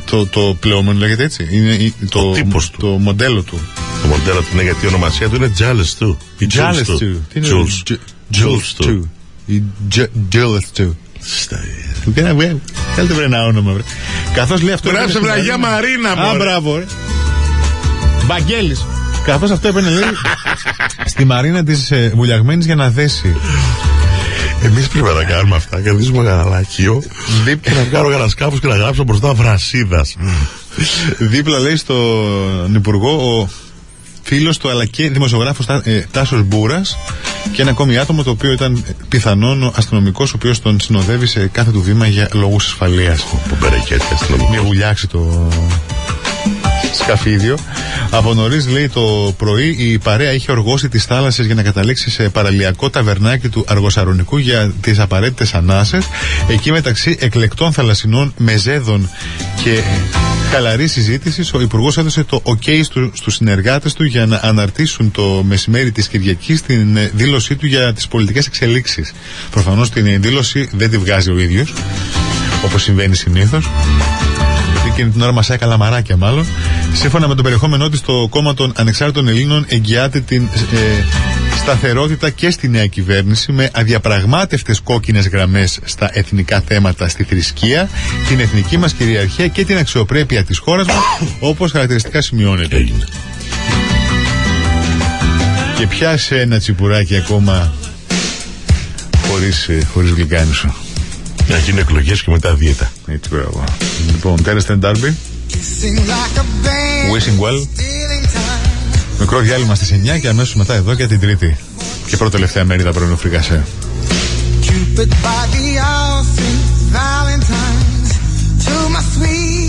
[SPEAKER 5] το, το πλεούμενο λέγεται έτσι. Είναι η- το,
[SPEAKER 6] τύπος του.
[SPEAKER 5] το μοντέλο του.
[SPEAKER 6] Το μοντέλο του είναι γιατί η ονομασία του είναι Jales του. Η
[SPEAKER 5] Jales
[SPEAKER 6] του.
[SPEAKER 5] του. Τι είναι
[SPEAKER 6] Jules.
[SPEAKER 5] Ju-
[SPEAKER 6] Jules
[SPEAKER 5] Jules
[SPEAKER 6] του.
[SPEAKER 5] του. Η Ju- Jules του.
[SPEAKER 6] Στα-
[SPEAKER 5] Του κάνει βρε. Θέλετε βρε ένα όνομα, βρε. Καθώς λέει αυτό.
[SPEAKER 6] Γράψε
[SPEAKER 5] έπαιρνε στην
[SPEAKER 6] βραγιά
[SPEAKER 5] Μαρίνα.
[SPEAKER 6] Μαρίνα,
[SPEAKER 5] Α,
[SPEAKER 6] μωρέ.
[SPEAKER 5] μπράβο, ρε. Βαγγέλης. Καθώς αυτό έπαιρνε, λέει, στη μαρίνα της ε, βουλιαγμένης για να δέσει.
[SPEAKER 6] Εμείς πρέπει να τα κάνουμε αυτά. Κερδίζουμε κανένα λαχείο και να βγάλω κανένα σκάφος και να γράψω μπροστά βρασίδας.
[SPEAKER 5] Δίπλα λέει στον Υπουργό ο φίλος του αλλά και δημοσιογράφος ε, Τάσος Μπούρας και ένα ακόμη άτομο το οποίο ήταν πιθανόν ο αστυνομικός ο οποίος τον συνοδεύει σε κάθε του βήμα για λόγους ασφαλείας.
[SPEAKER 6] Που μπερεκέται
[SPEAKER 5] Μην
[SPEAKER 6] αστυνομικό.
[SPEAKER 5] βουλιάξει το σκαφίδιο. Από νωρίς, λέει το πρωί, η παρέα είχε οργώσει τις θάλασσες για να καταλήξει σε παραλιακό ταβερνάκι του Αργοσαρονικού για τις απαραίτητες ανάσες. Εκεί μεταξύ εκλεκτών θαλασσινών μεζέδων και χαλαρή συζήτηση, ο Υπουργός έδωσε το OK στου στους συνεργάτες του για να αναρτήσουν το μεσημέρι της Κυριακής την ε, δήλωσή του για τις πολιτικές εξελίξεις. Προφανώς την ε, δήλωση δεν τη βγάζει ο ίδιος, όπως συμβαίνει συνήθως εκείνη την ώρα μασάει καλαμαράκια μάλλον. Σύμφωνα με το περιεχόμενό της, το κόμμα των Ανεξάρτητων Ελλήνων εγγυάται την ε, σταθερότητα και στη νέα κυβέρνηση με αδιαπραγμάτευτες κόκκινες γραμμές στα εθνικά θέματα, στη θρησκεία, την εθνική μας κυριαρχία και την αξιοπρέπεια της χώρας μας, όπως χαρακτηριστικά σημειώνεται.
[SPEAKER 6] Έγινε.
[SPEAKER 5] Και πιάσε ένα τσιπουράκι ακόμα χωρίς, ε, χωρίς γλυκάνισο.
[SPEAKER 6] Να γίνουν εκλογές και μετά δίαιτα.
[SPEAKER 5] Έτσι, μπράβο. Λοιπόν, Τέρεστεν Ντάρμπι, wishing well. Μικρό διάλειμμα στις 9 και αμέσως μετά εδώ για την τρίτη. Και πρώτη τελευταία μέρη τα πρωινού φρικασέ.
[SPEAKER 7] Cupid by the all Valentine's to my sweet